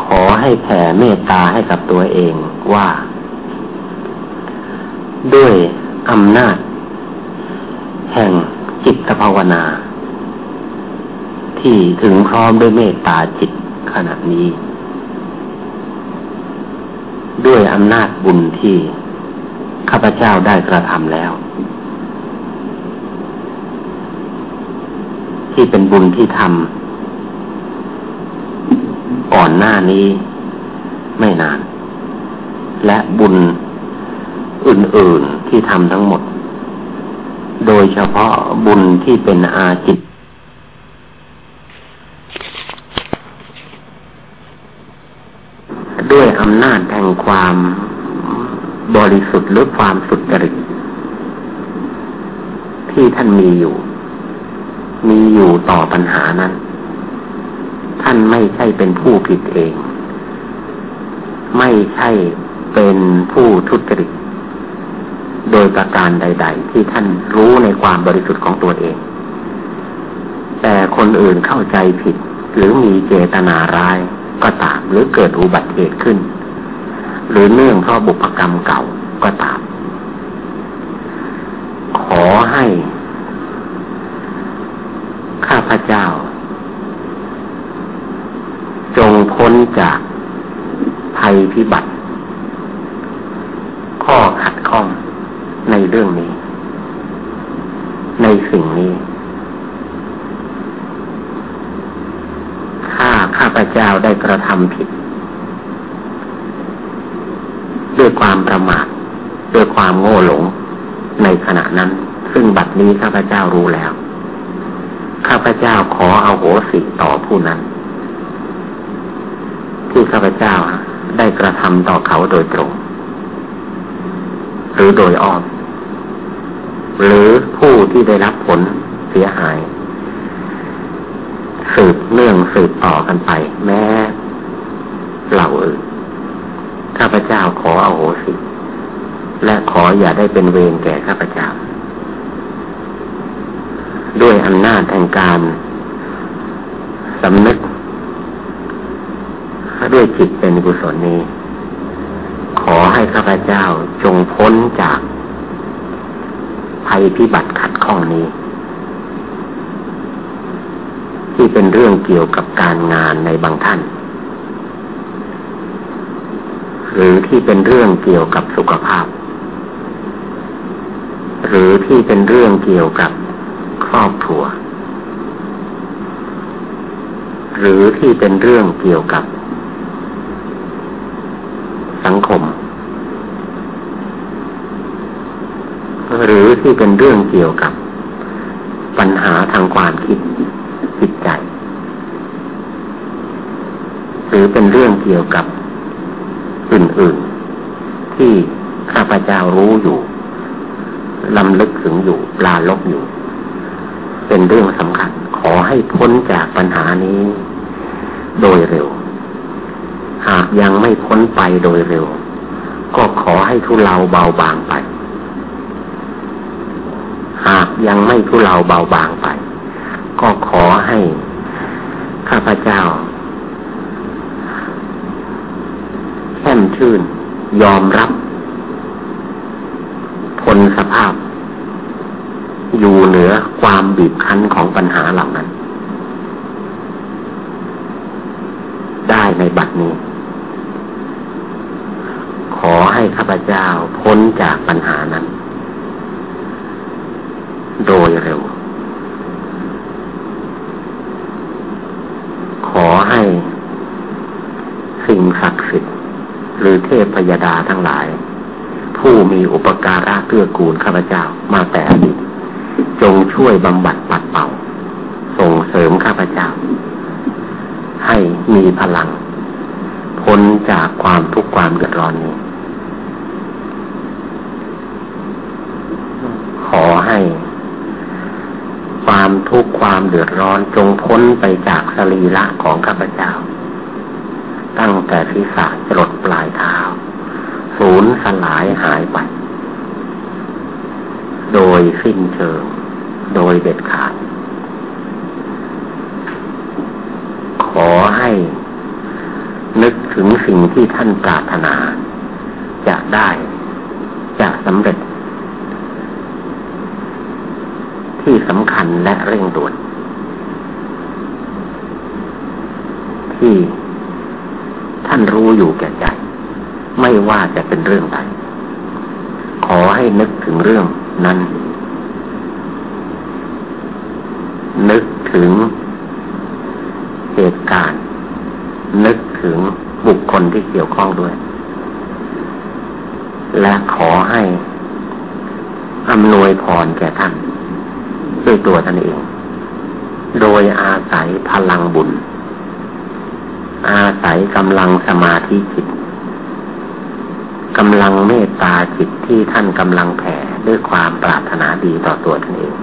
ขอให้แผ่เมตตาให้กับตัวเองว่า ด้วยอำนาจ แห่งจิตภาวนา ที่ถึงพร้อมด้วยเมตตาจิตขณะนี้ ด้วยอำนาจบุญที่ข้าพเจ้าได้กระทำแล้ว ที่เป็นบุญที่ทำก่อนหน้านี้ไม่นาน และบุญอื่น ๆที่ทำทั้งหมด โดยเฉพาะบุญที่เป็นอาจิตด้วยอำนาจแห่งความบริสุทธิ์หรือความสุจริตที่ท่านมีอยู่ มีอยู่ต่อปัญหานั้น ท่านไม่ใช่เป็นผู้ผิดเอง ไม่ใช่เป็นผู้ทุจริตโดยประการใด ๆ ที่ท่านรู้ในความบริสุทธิ์ของตัวเอง แต่คนอื่นเข้าใจผิด หรือมีเจตนาร้ายก็ตามหรือเกิดอุบัติเหตุขึ้น หรือเนื่องเพราะบุพกรรมเก่าก็ตาม ขอให้ พเจ้า จงพ้นจากภัยพิบัติ ข้อขัดข้องในเรื่องนี้ ในสิ่งนี้ถ้าข้าพเจ้าได้กระทำผิด ด้วยความประมาท ด้วยความโง่หลงในขณะนั้น ซึ่งบัดนี้ข้าพเจ้ารู้แล้ว ข้าพเจ้าขอเอาโหสิต่อผู้นั้น ที่ข้าพเจ้าได้กระทำต่อเขาโดยตรง หรือโดยอ้อมหรือผู้ที่ได้รับผลเสียหาย สืบเนื่องสืบต่อกันไป แม้เหล่าอื่นข้าพเจ้าขอเอาโหสิและขออย่าได้เป็นเวรแก่ข้าพเจ้า ด้วยอำนาจแห่งการสำนึกด้วยจิตเป็นกุศลนี้ ขอให้ข้าพเจ้าจงพ้นจากภัยพิบัติขัดข้องนี้ ที่เป็นเรื่องเกี่ยวกับการงานในบางท่าน หรือที่เป็นเรื่องเกี่ยวกับสุขภาพ หรือที่เป็นเรื่องเกี่ยวกับ ครอบครัว หรือที่เป็นเรื่องเกี่ยวกับ สังคม หรือที่เป็นเรื่องเกี่ยวกับ ปัญหาทางความคิดจิตใจ หรือเป็นเรื่องเกี่ยวกับอื่นๆที่ข้าพเจ้ารู้อยู่ลำลึกถึงอยู่ปลาลบอยู่ เป็นเรื่องสำคัญ ขอให้พ้นจากปัญหานี้ โดยเร็ว หากยังไม่พ้นไปโดยเร็ว ก็ขอให้ทุเลาเบาบางไป หากยังไม่ทุเลาเบาบางไป ก็ขอให้ข้าพเจ้าแช่มชื่น ยอมรับผลสภาพ อยู่เหนือความบีบคั้นของปัญหาเหล่านั้น ได้ในบัดนี้ ขอให้ข้าพเจ้าพ้นจากปัญหานั้น โดยเร็ว ขอให้สิ่งศักดิ์สิทธิ์หรือเทพพยดาทั้งหลาย ผู้มีอุปการะเกื้อกูลข้าพเจ้ามาแต่อดีต จงช่วยบำบัดปัดเป่า ส่งเสริมข้าพเจ้า ให้มีพลัง พ้นจากความทุกข์ความเดือดร้อนนี้ ขอให้ ความทุกข์ความเดือดร้อนจงพ้นไปจากสรีระของข้าพเจ้า ตั้งแต่ศีรษะจรดปลายเท้าสูญสลายหายไป โดยสิ้นเชิง โดยเด็ดขาด ขอให้นึกถึงสิ่งที่ท่านปรารถนา จะได้จะสำเร็จ ที่สำคัญและเร่งด่วนที่ท่านรู้อยู่แก่ใจ ไม่ว่าจะเป็นเรื่องใดขอให้นึกถึงเรื่อง นั้น นึกถึงเหตุการณ์ นึกถึงบุคคลที่เกี่ยวข้องด้วย และขอให้อำนวยพรแก่ท่านด้วยตัวท่านเอง โดยอาศัยพลังบุญ อาศัยกำลังสมาธิจิตกำลังเมตตาจิตที่ท่านกำลังแผ่ ด้วยความปรารถนาดีต่อตัวท่านเอง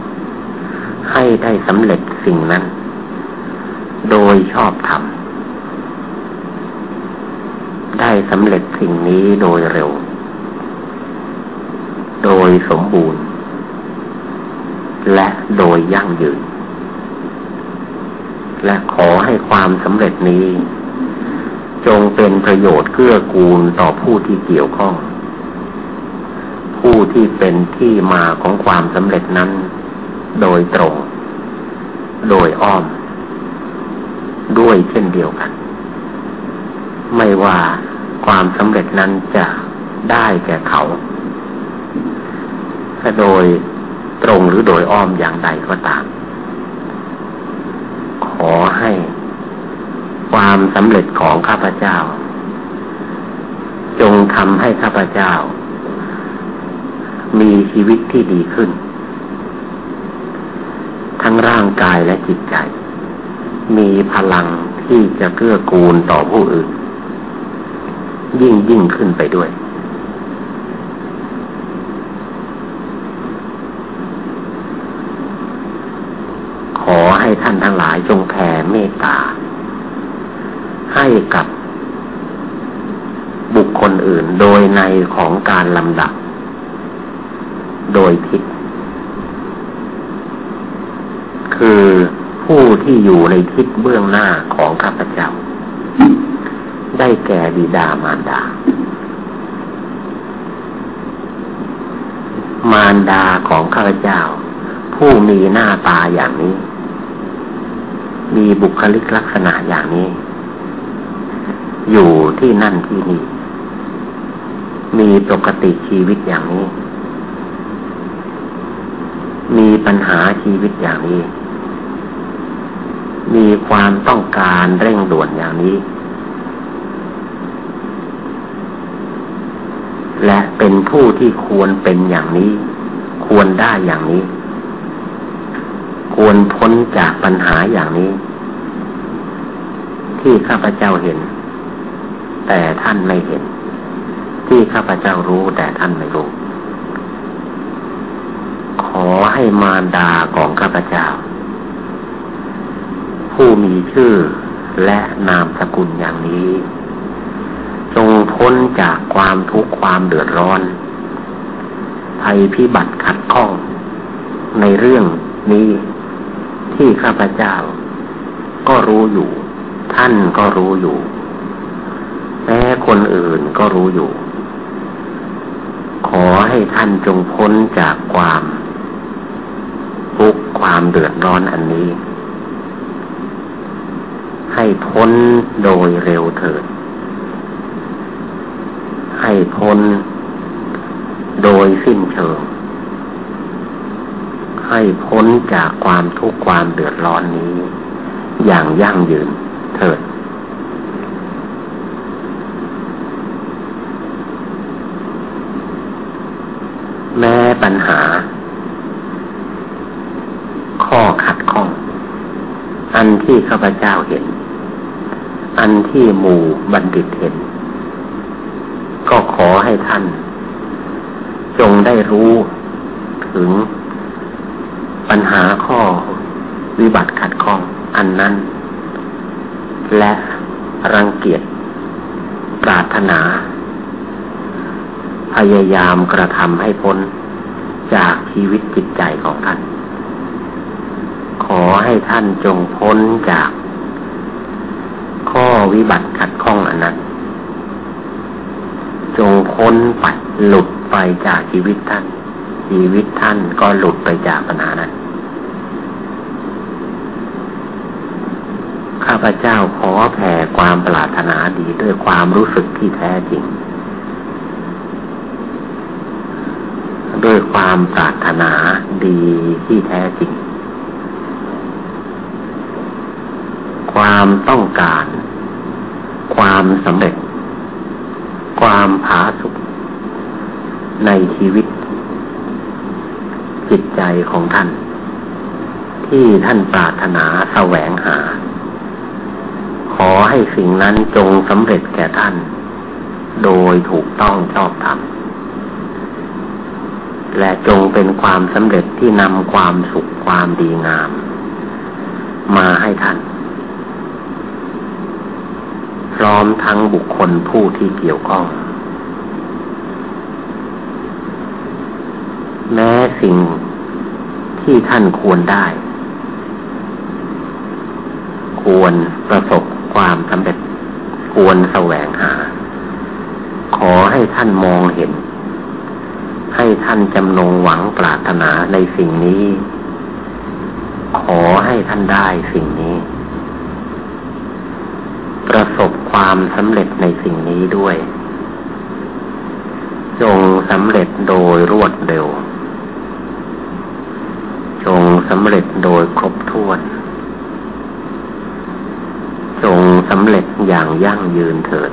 ให้ได้สำเร็จสิ่งนั้น โดยชอบธรรมได้สำเร็จสิ่งนี้โดยเร็ว โดยสมบูรณ์ และโดยยั่งยืน และขอให้ความสำเร็จนี้ จงเป็นประโยชน์เกื้อกูลต่อผู้ที่เกี่ยวข้อง ผู้ที่เป็นที่มาของความสำเร็จนั้น โดยตรง โดยอ้อม ด้วยเช่นเดียวกัน ไม่ว่าความสำเร็จนั้นจะได้แก่เขาถ้าโดยตรงหรือโดยอ้อมอย่างใดก็ตาม ขอให้ความสำเร็จของข้าพเจ้า จงทำให้ข้าพเจ้า มีชีวิตที่ดีขึ้น ทั้งร่างกายและจิตใจ มีพลังที่จะเกื้อกูลต่อผู้อื่น ยิ่งยิ่งขึ้นไปด้วย ขอให้ท่านทั้งหลายจงแผ่เมตตา ให้กับบุคคลอื่นโดยในของการลำดับ โดยทิศคือผู้ที่อยู่ในทิศเบื้องหน้าของข้าพเจ้า ได้แก่บิดามารดา มารดาของข้าพเจ้า ผู้มีหน้าตาอย่างนี้ มีบุคลิกลักษณะอย่างนี้ อยู่ที่นั่นที่นี่ มีปกติชีวิตอย่างนี้ มีปัญหาชีวิตอย่างนี้ มีความต้องการเร่งด่วนอย่างนี้ และเป็นผู้ที่ควรเป็นอย่างนี้ ควรได้อย่างนี้ ควรพ้นจากปัญหาอย่างนี้ ที่ข้าพเจ้าเห็น แต่ท่านไม่เห็น ที่ข้าพเจ้ารู้แต่ท่านไม่รู้ ขอให้มารดาของข้าพเจ้า ผู้มีชื่อและนามสกุลอย่างนี้ จงพ้นจากความทุกข์ความเดือดร้อน ภัยพิบัติขัดข้อง ในเรื่องนี้ที่ข้าพเจ้า ก็รู้อยู่ ท่านก็รู้อยู่แม้คนอื่นก็รู้อยู่ ขอให้ท่านจงพ้นจากความ ความเดือดร้อนอันนี้ ให้พ้นโดยเร็วเถิด ให้พ้นโดยสิ้นเชิง ให้พ้นจากความทุกข์ความเดือดร้อนนี้ อย่างยั่งยืนเถิดแม้ปัญหา ข้อขัดข้อง อันที่ข้าพเจ้าเห็น อันที่หมู่บัณฑิตเห็น ก็ขอให้ท่าน จงได้รู้ถึงปัญหาข้อวิบัติขัดข้องอันนั้น และรังเกียจปรารถนา พยายามกระทำให้พ้นจากชีวิตจิตใจของท่าน ขอให้ท่านจงพ้นจาก ข้อวิบัติขัดข้องอันนั้น จงพ้นไปหลุดไปจากชีวิตท่าน ชีวิตท่านก็หลุดไปจากปัญหานั้นข้าพเจ้าขอแผ่ความปรารถนาดีด้วยความรู้สึกที่แท้จริง ด้วยความปรารถนาดีที่แท้จริง ความต้องการ ความสำเร็จ ความผาสุกในชีวิต จิตใจของท่าน ที่ท่านปรารถนาแสวงหา ขอให้สิ่งนั้นจงสำเร็จแก่ท่าน โดยถูกต้องชอบธรรมและจงเป็นความสำเร็จที่นำความสุขความดีงาม มาให้ท่าน พร้อมทั้งบุคคลผู้ที่เกี่ยวข้อง แม้สิ่งที่ท่านควรได้ ควรประสบความสำเร็จ ควรแสวงหา ขอให้ท่านมองเห็น ให้ท่านจำนงหวังปรารถนาในสิ่งนี้ ขอให้ท่านได้สิ่งนี้ ประสบ ความสำเร็จในสิ่งนี้ด้วย จงสำเร็จโดยรวดเร็ว จงสำเร็จโดยครบถ้วน จงสำเร็จอย่างยั่งยืนเถิด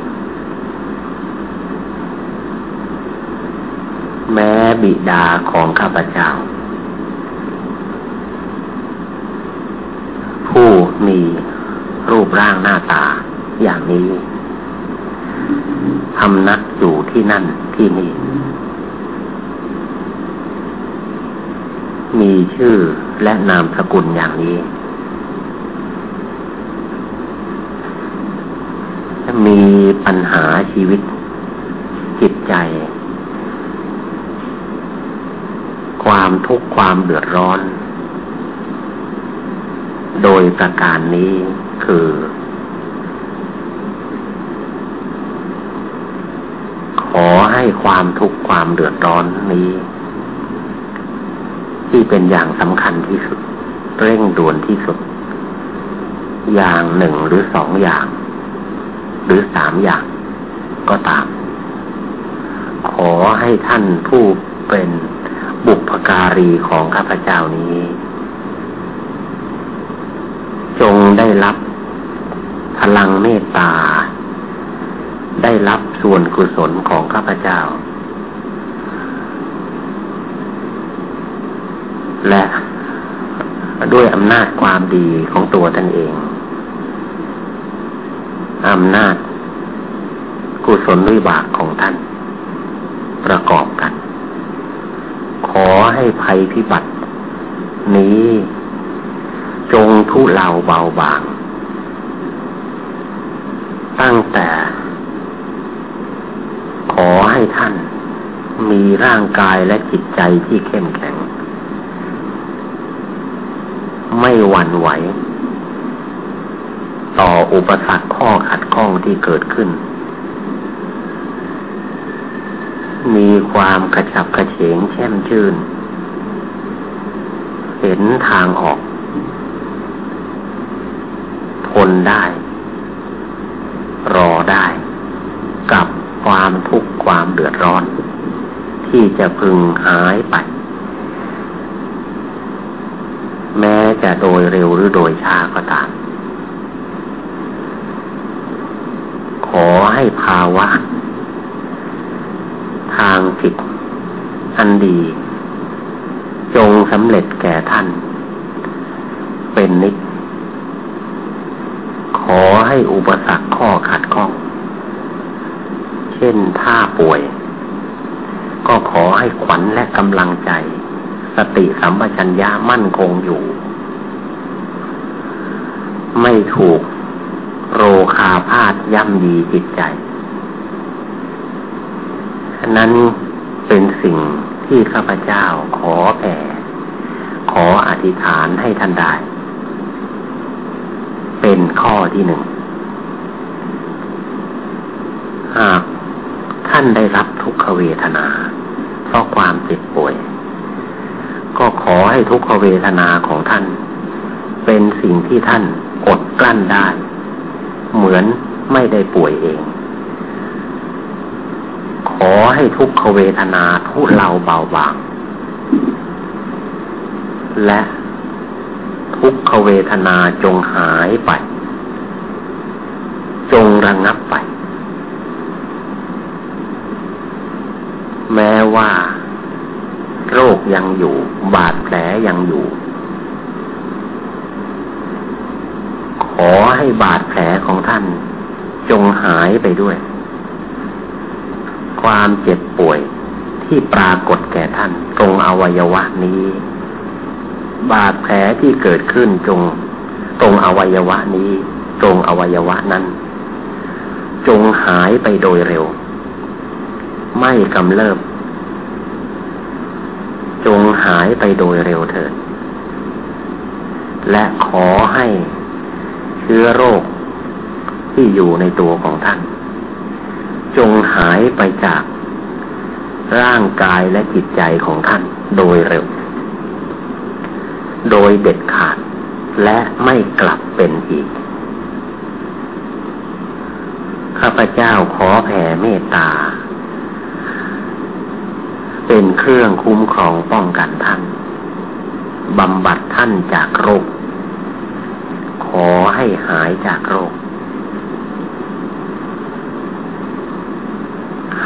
แม้บิดาของข้าพเจ้า ผู้มีรูปร่างหน้าตาอย่างนี้ ทำนักอยู่ที่นั่นที่นี่ มีชื่อและนามสกุลอย่างนี้มีปัญหาชีวิต จิตใจ ความทุกข์ความเดือดร้อน โดยประการนี้คือ ขอ ให้ความทุกข์ความเดือดร้อนนี้ ที่เป็นอย่างสำคัญที่สุด เร่งด่วนที่สุด อย่างหนึ่งหรือสองอย่าง หรือสามอย่างก็ตาม ขอให้ท่านผู้เป็นบุพการีของข้าพเจ้านี้ จงได้รับพลังเมตตา ได้รับ ส่วนกุศลของข้าพเจ้า และด้วยอำนาจความดีของตัวท่านเองอำนาจกุศลวิบากของท่าน ประกอบกัน ขอให้ภัยพิบัติ นี้ จงทุเลาเบาบาง ตั้งแต่ ให้ท่านมีร่างกายและจิตใจที่เข้มแข็ง ไม่หวั่นไหว ต่ออุปสรรคข้อขัดข้องที่เกิดขึ้น มีความกระฉับกระเฉงแช่มชื่น เห็นทางออกทนได้ รอได้ กับความทุกข์ ความเดือดร้อน ที่จะพึงหายไป แม้จะโดยเร็วหรือโดยช้าก็ตาม ขอให้ภาวะ ทางจิตอันดี จงสำเร็จแก่ท่าน เป็นนิจขอให้อุปสรรคข้อขัดข้อง เช่นถ้าป่วย ก็ขอให้ขวัญและกำลังใจ สติสัมปชัญญะมั่นคงอยู่ ไม่ถูกโรคาพาดย่ำยีจิตใจ นั้นเป็นสิ่งที่ข้าพเจ้าขอแผ่ ขออธิษฐานให้ท่านได้ เป็นข้อที่หนึ่ง หากท่านได้รับทุกขเวทนา เพราะความเจ็บป่วย ก็ขอให้ทุกขเวทนาของท่าน เป็นสิ่งที่ท่านอดกลั้นได้ เหมือนไม่ได้ป่วยเอง ขอให้ทุกขเวทนาทุเลาเบาบาง และทุกขเวทนาจงหายไป จงระงงับไป แม้ ว่า โรคยังอยู่ บาดแผลยังอยู่ ขอให้บาดแผลของท่าน จงหายไปด้วย ความเจ็บป่วยที่ปรากฏแก่ท่าน ตรงอวัยวะนี้ บาดแผลที่เกิดขึ้นจงตรงอวัยวะนี้ ตรงอวัยวะนั้น จงหายไปโดยเร็ว ไม่กำเริบ หายไปโดยเร็วเถิด และขอให้เชื้อโรคที่อยู่ในตัวของท่าน จงหายไปจากร่างกายและจิตใจของท่านโดยเร็ว โดยเด็ดขาดและไม่กลับเป็นอีก ข้าพเจ้าขอแผ่เมตตา เป็นเครื่องคุ้มครองป้องกันท่านบำบัดท่านจากโรค ขอให้หายจากโรค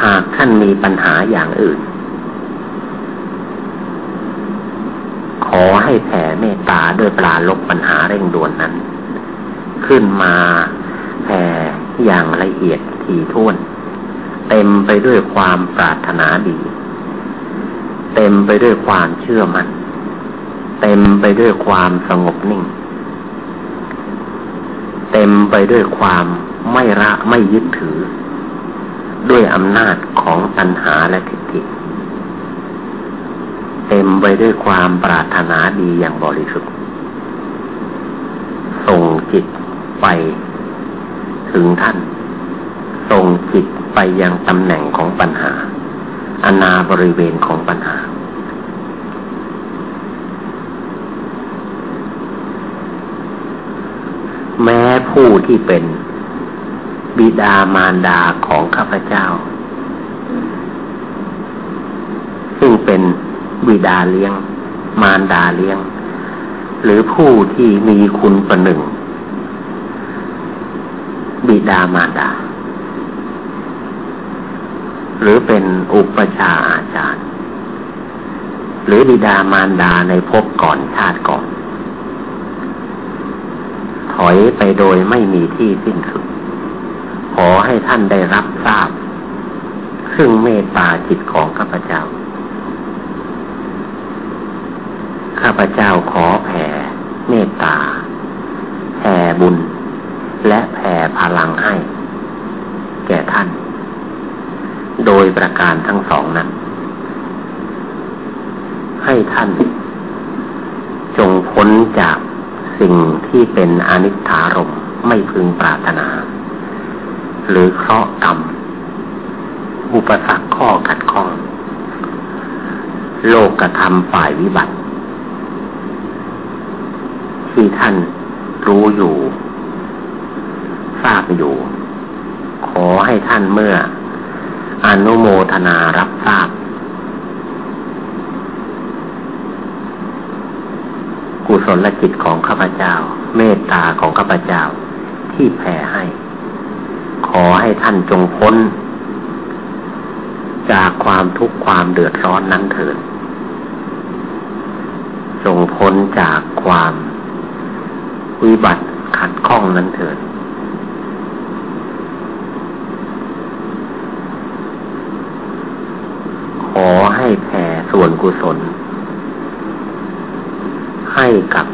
หากท่านมีปัญหาอย่างอื่น ขอให้แผ่เมตตาด้วยปลาลบปัญหาเร่งด่วนนั้น ขึ้นมาแผ่อย่างละเอียดถี่ถ้วน เต็มไปด้วยความปรารถนาดี เต็มไปด้วยความเชื่อมัน่นเต็มไปด้วยความสงบนิ่ง เต็มไปด้วยความไม่ละไม่ยึดถือ ด้วยอำนาจของตัณหาและทิฏฐิเต็มไปด้วยความปรารถนาดีอย่างบริสุทธิ์ ส่งจิตไปถึงท่าน ส่งจิตไปยังตำแหน่งของปัญหา อนาบริเวณของปัญหา แม้ผู้ที่เป็นบิดามารดาของข้าพเจ้า ซึ่งเป็นบิดาเลี้ยง มารดาเลี้ยง หรือผู้ที่มีคุณประหนึ่ง บิดามารดา หรือเป็นอุปชาอาจารย์ หรือบิดามารดาในภพก่อนชาติก่อน ถอยไปโดยไม่มีที่สิ้นสุด ขอให้ท่านได้รับทราบ ซึ่งเมตตาจิตของข้าพเจ้า ข้าพเจ้าขอแผ่เมตตาแผ่บุญ และแผ่พลังให้ แก่ท่าน โดยประการทั้งสองนั้น ให้ท่าน จงพ้นจากสิ่งที่เป็นอนิจฐารมไม่พึงปรารถนา หรือเคราะห์กรรม อุปสรรคข้อขัดข้อง โลกกระทำฝ่ายวิบัติ ที่ท่านรู้อยู่ ทราบอยู่ ขอให้ท่านเมื่อ อนุโมทนารับทราบ กุศลจิตของข้าพเจ้า เมตตาของข้าพเจ้า ที่แผ่ให้ ขอให้ท่านจงพ้น จากความทุกข์ความเดือดร้อนนั้นเถิดจงพ้นจากความวิบัติขัดข้องนั้นเถิดขอ ให้แผ่ส่วนกุศล ให้กับ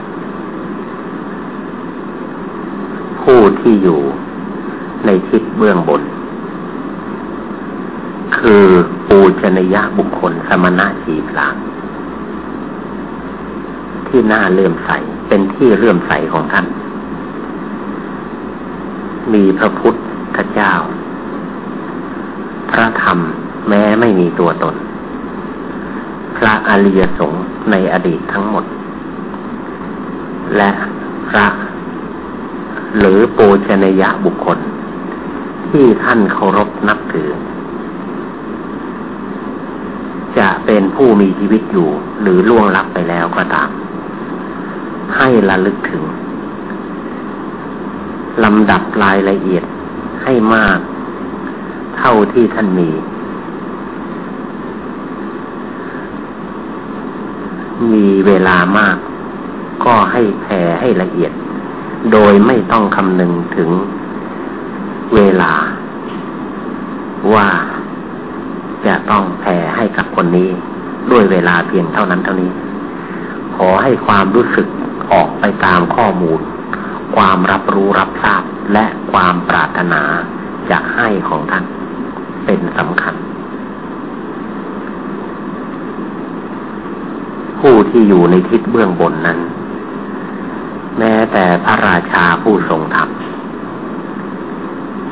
ผู้ที่อยู่ในทิศเบื้องบน คือปูชนียบุคคลสมณะสีพลางที่น่าเลื่อมใส เป็นที่เลื่อมใสของท่าน มีพระพุทธเจ้า พระธรรมแม้ไม่มีตัวตน พระอริยสงฆ์ในอดีตทั้งหมด และพระหรือโปชนยะบุคคล ที่ท่านเคารพนับถือ จะเป็นผู้มีชีวิตอยู่หรือล่วงลับไปแล้วก็ตาม ให้ระลึกถึงลำดับรายละเอียดให้มาก เท่าที่ท่านมี มีเวลามาก ก็ให้แผ่ให้ละเอียด โดยไม่ต้องคำนึงถึงเวลา ว่าจะต้องแผ่ให้กับคนนี้ ด้วยเวลาเพียงเท่านั้นเท่านี้ ขอให้ความรู้สึกออกไปตามข้อมูล ความรับรู้รับทราบและความปรารถนาจะให้ของท่าน เป็นสำคัญ ผู้ที่อยู่ในทิศเบื้องบนนั้น แม้แต่พระราชาผู้ทรงธรรม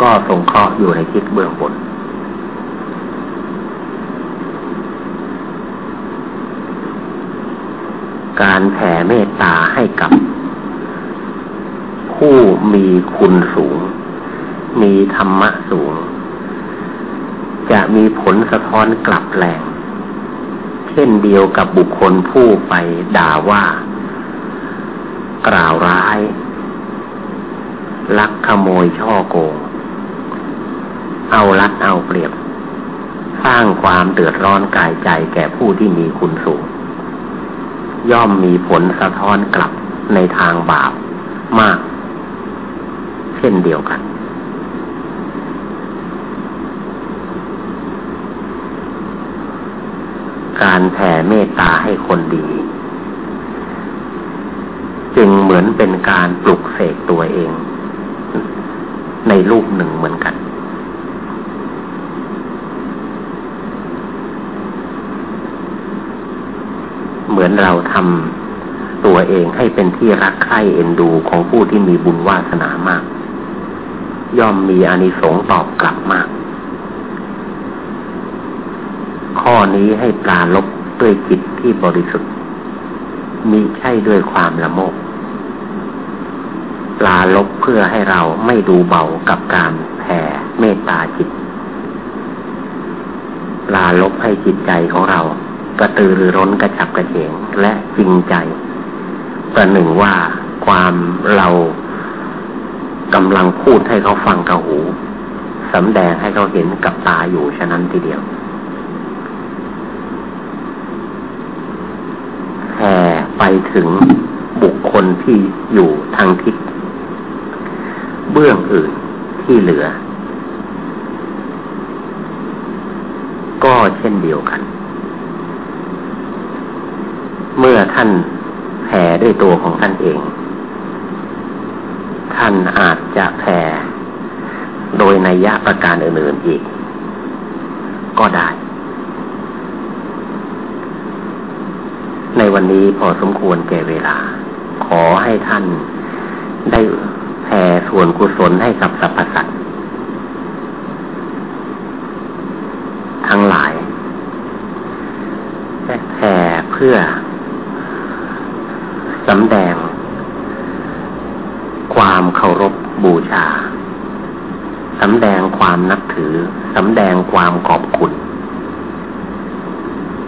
ก็ทรงเคราะห์อยู่ในทิศเบื้องบน การแผ่เมตตาให้กับผู้มีคุณสูง มีธรรมะสูง จะมีผลสะท้อนกลับแรง เช่นเดียวกับบุคคลผู้ไปด่าว่า กล่าวร้าย ลักขโมยช่อโกง เอารัดเอาเปรียบ สร้างความเดือดร้อนกายใจแก่ผู้ที่มีคุณสูง ย่อมมีผลสะท้อนกลับในทางบาปมาก เช่นเดียวกัน การแผ่เมตตาให้คนดี จึงเหมือนเป็นการปลุกเสกตัวเอง ในรูปหนึ่งเหมือนกัน เหมือนเราทำตัวเองให้เป็นที่รักใคร่เอ็นดูของผู้ที่มีบุญวาสนามาก ย่อมมีอานิสงส์ตอบกลับมาก ข้อ นี้ให้ปลาลบด้วยจิตที่บริสุทธิ์มีใช่ด้วยความละโมบปลาลบเพื่อให้เราไม่ดูเบากับการแผ่เมตตาจิตปลาลบให้จิตใจของเรา กระตือรือร้นกระฉับกระเฉงและจริงใจ ประหนึ่งว่าความเรากำลังพูดให้เขาฟังกับหูสำแดงให้เขาเห็นกับตาอยู่ฉะนั้นทีเดียวแผ่ไป ถึงบุคคลที่อยู่ทางทิศเบื้องอื่นที่เหลือ ก็เช่นเดียวกัน เมื่อท่านแผ่ด้วยตัวของท่านเอง ท่านอาจจะแผ่โดยในยะประการอื่นๆอีก ก็ได้ ในวันนี้พอสมควรแก่เวลา ขอให้ท่านได้แผ่ส่วนกุศลให้กับสรรพสัตว์ทั้งหลายแผ่เพื่อสำแดง ความเคารพบูชาสำแดงความนับถือสำแดงความขอบคุณ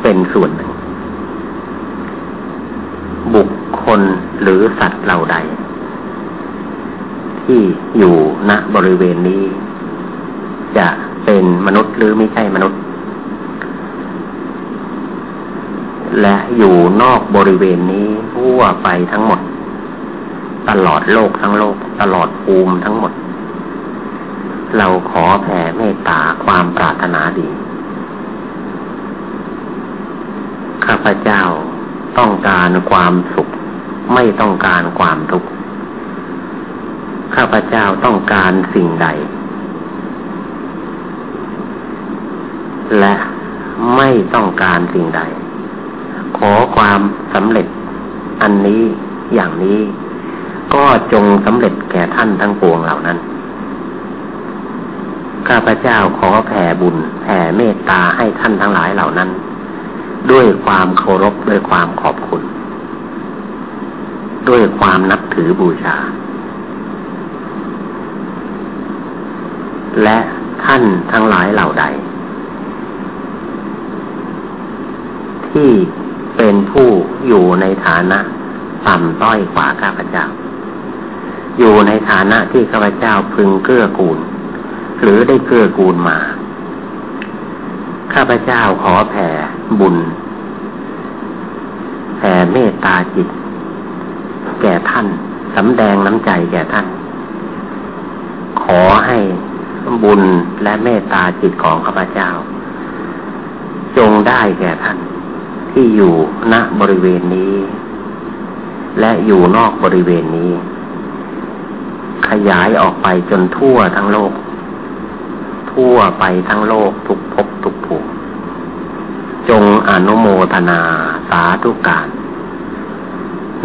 เป็นส่วน หนึ่งบุคคลหรือสัตว์เหล่าใด ที่อยู่ณบริเวณนี้ จะเป็นมนุษย์หรือไม่ใช่มนุษย์ และอยู่นอกบริเวณนี้ทั่วไปทั้งหมด ตลอดโลกทั้งโลก ตลอดภูมิทั้งหมด เราขอแผ่เมตตาความปรารถนาดี ข้าพเจ้าต้องการความสุข ไม่ต้องการความทุกข์ ข้าพเจ้าต้องการสิ่งใด และไม่ต้องการสิ่งใด ขอความสำเร็จ อันนี้อย่างนี้ ก็จงสำเร็จแก่ท่านทั้งปวงเหล่านั้น ข้าพเจ้าขอแผ่บุญแผ่เมตตาให้ท่านทั้งหลายเหล่านั้น ด้วยความเคารพด้วยความขอบคุณ ด้วยความนับถือบูชา และท่านทั้งหลายเหล่าใด ที่เป็นผู้อยู่ในฐานะต่ำต้อยกว่าข้าพเจ้า อยู่ในฐานะที่ข้าพเจ้าพึงเกื้อกูล หรือได้เกื้อกูลมา ข้าพเจ้าขอแผ่บุญแผ่เมตตาจิต แก่ท่านสำแดงน้ำใจแก่ท่าน ขอให้บุญและเมตตาจิตของข้าพเจ้า จงได้แก่ท่าน ที่อยู่ณบริเวณนี้ และอยู่นอกบริเวณนี้ ขยายออกไปจนทั่วทั้งโลก ทั่วไปทั้งโลกทุกภพทุกภูมิจงอนุโมทนาสาธุการ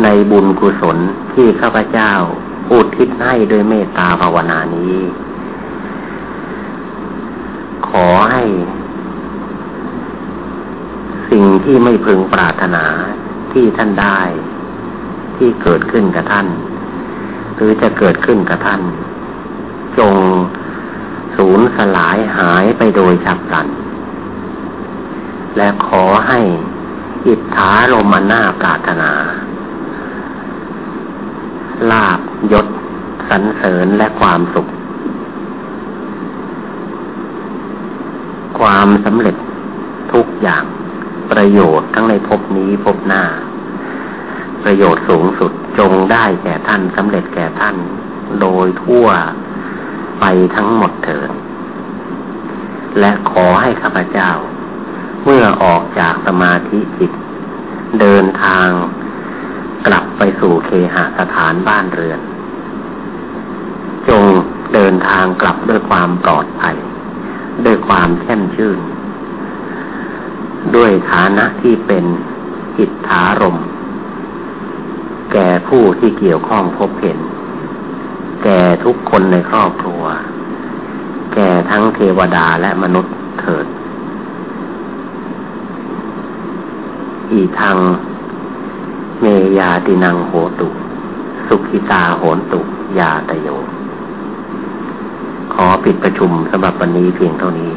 ในบุญกุศลที่ข้าพเจ้าอุทิศให้ด้วยเมตตาภาวนานี้ ขอให้ สิ่งที่ไม่พึงปรารถนาที่ท่านได้ ที่เกิดขึ้นกับท่าน หรือจะเกิดขึ้นกับท่าน จงสูญสลายหายไปโดยฉับพลัน และขอให้อิทธาลมนาปรารถนา ลาบยศสรรเสริญและความสุข ความสำเร็จทุกอย่างประโยชน์ทั้งในภพนี้ภพหน้า ประโยชน์สูงสุดจงได้แก่ท่านสำเร็จแก่ท่าน โดยทั่วไปทั้งหมดเถิดและขอให้ข้าพเจ้า เมื่อออกจากสมาธิจิต เดินทาง กลับไปสู่เคหสถานบ้านเรือน จงเดินทางกลับด้วยความปลอดภัย ด้วยความแช่มชื่น ด้วยฐานะที่เป็นอิทธารม แก่ผู้ที่เกี่ยวข้องพบเห็น แก่ทุกคนในครอบครัว แก่ทั้งเทวดาและมนุษย์เถิด อีทาง เมยาตินังโหตุ สุขิตาโหนตุ ยาตโย ขอปิดประชุมสำหรับวันนี้เพียงเท่านี้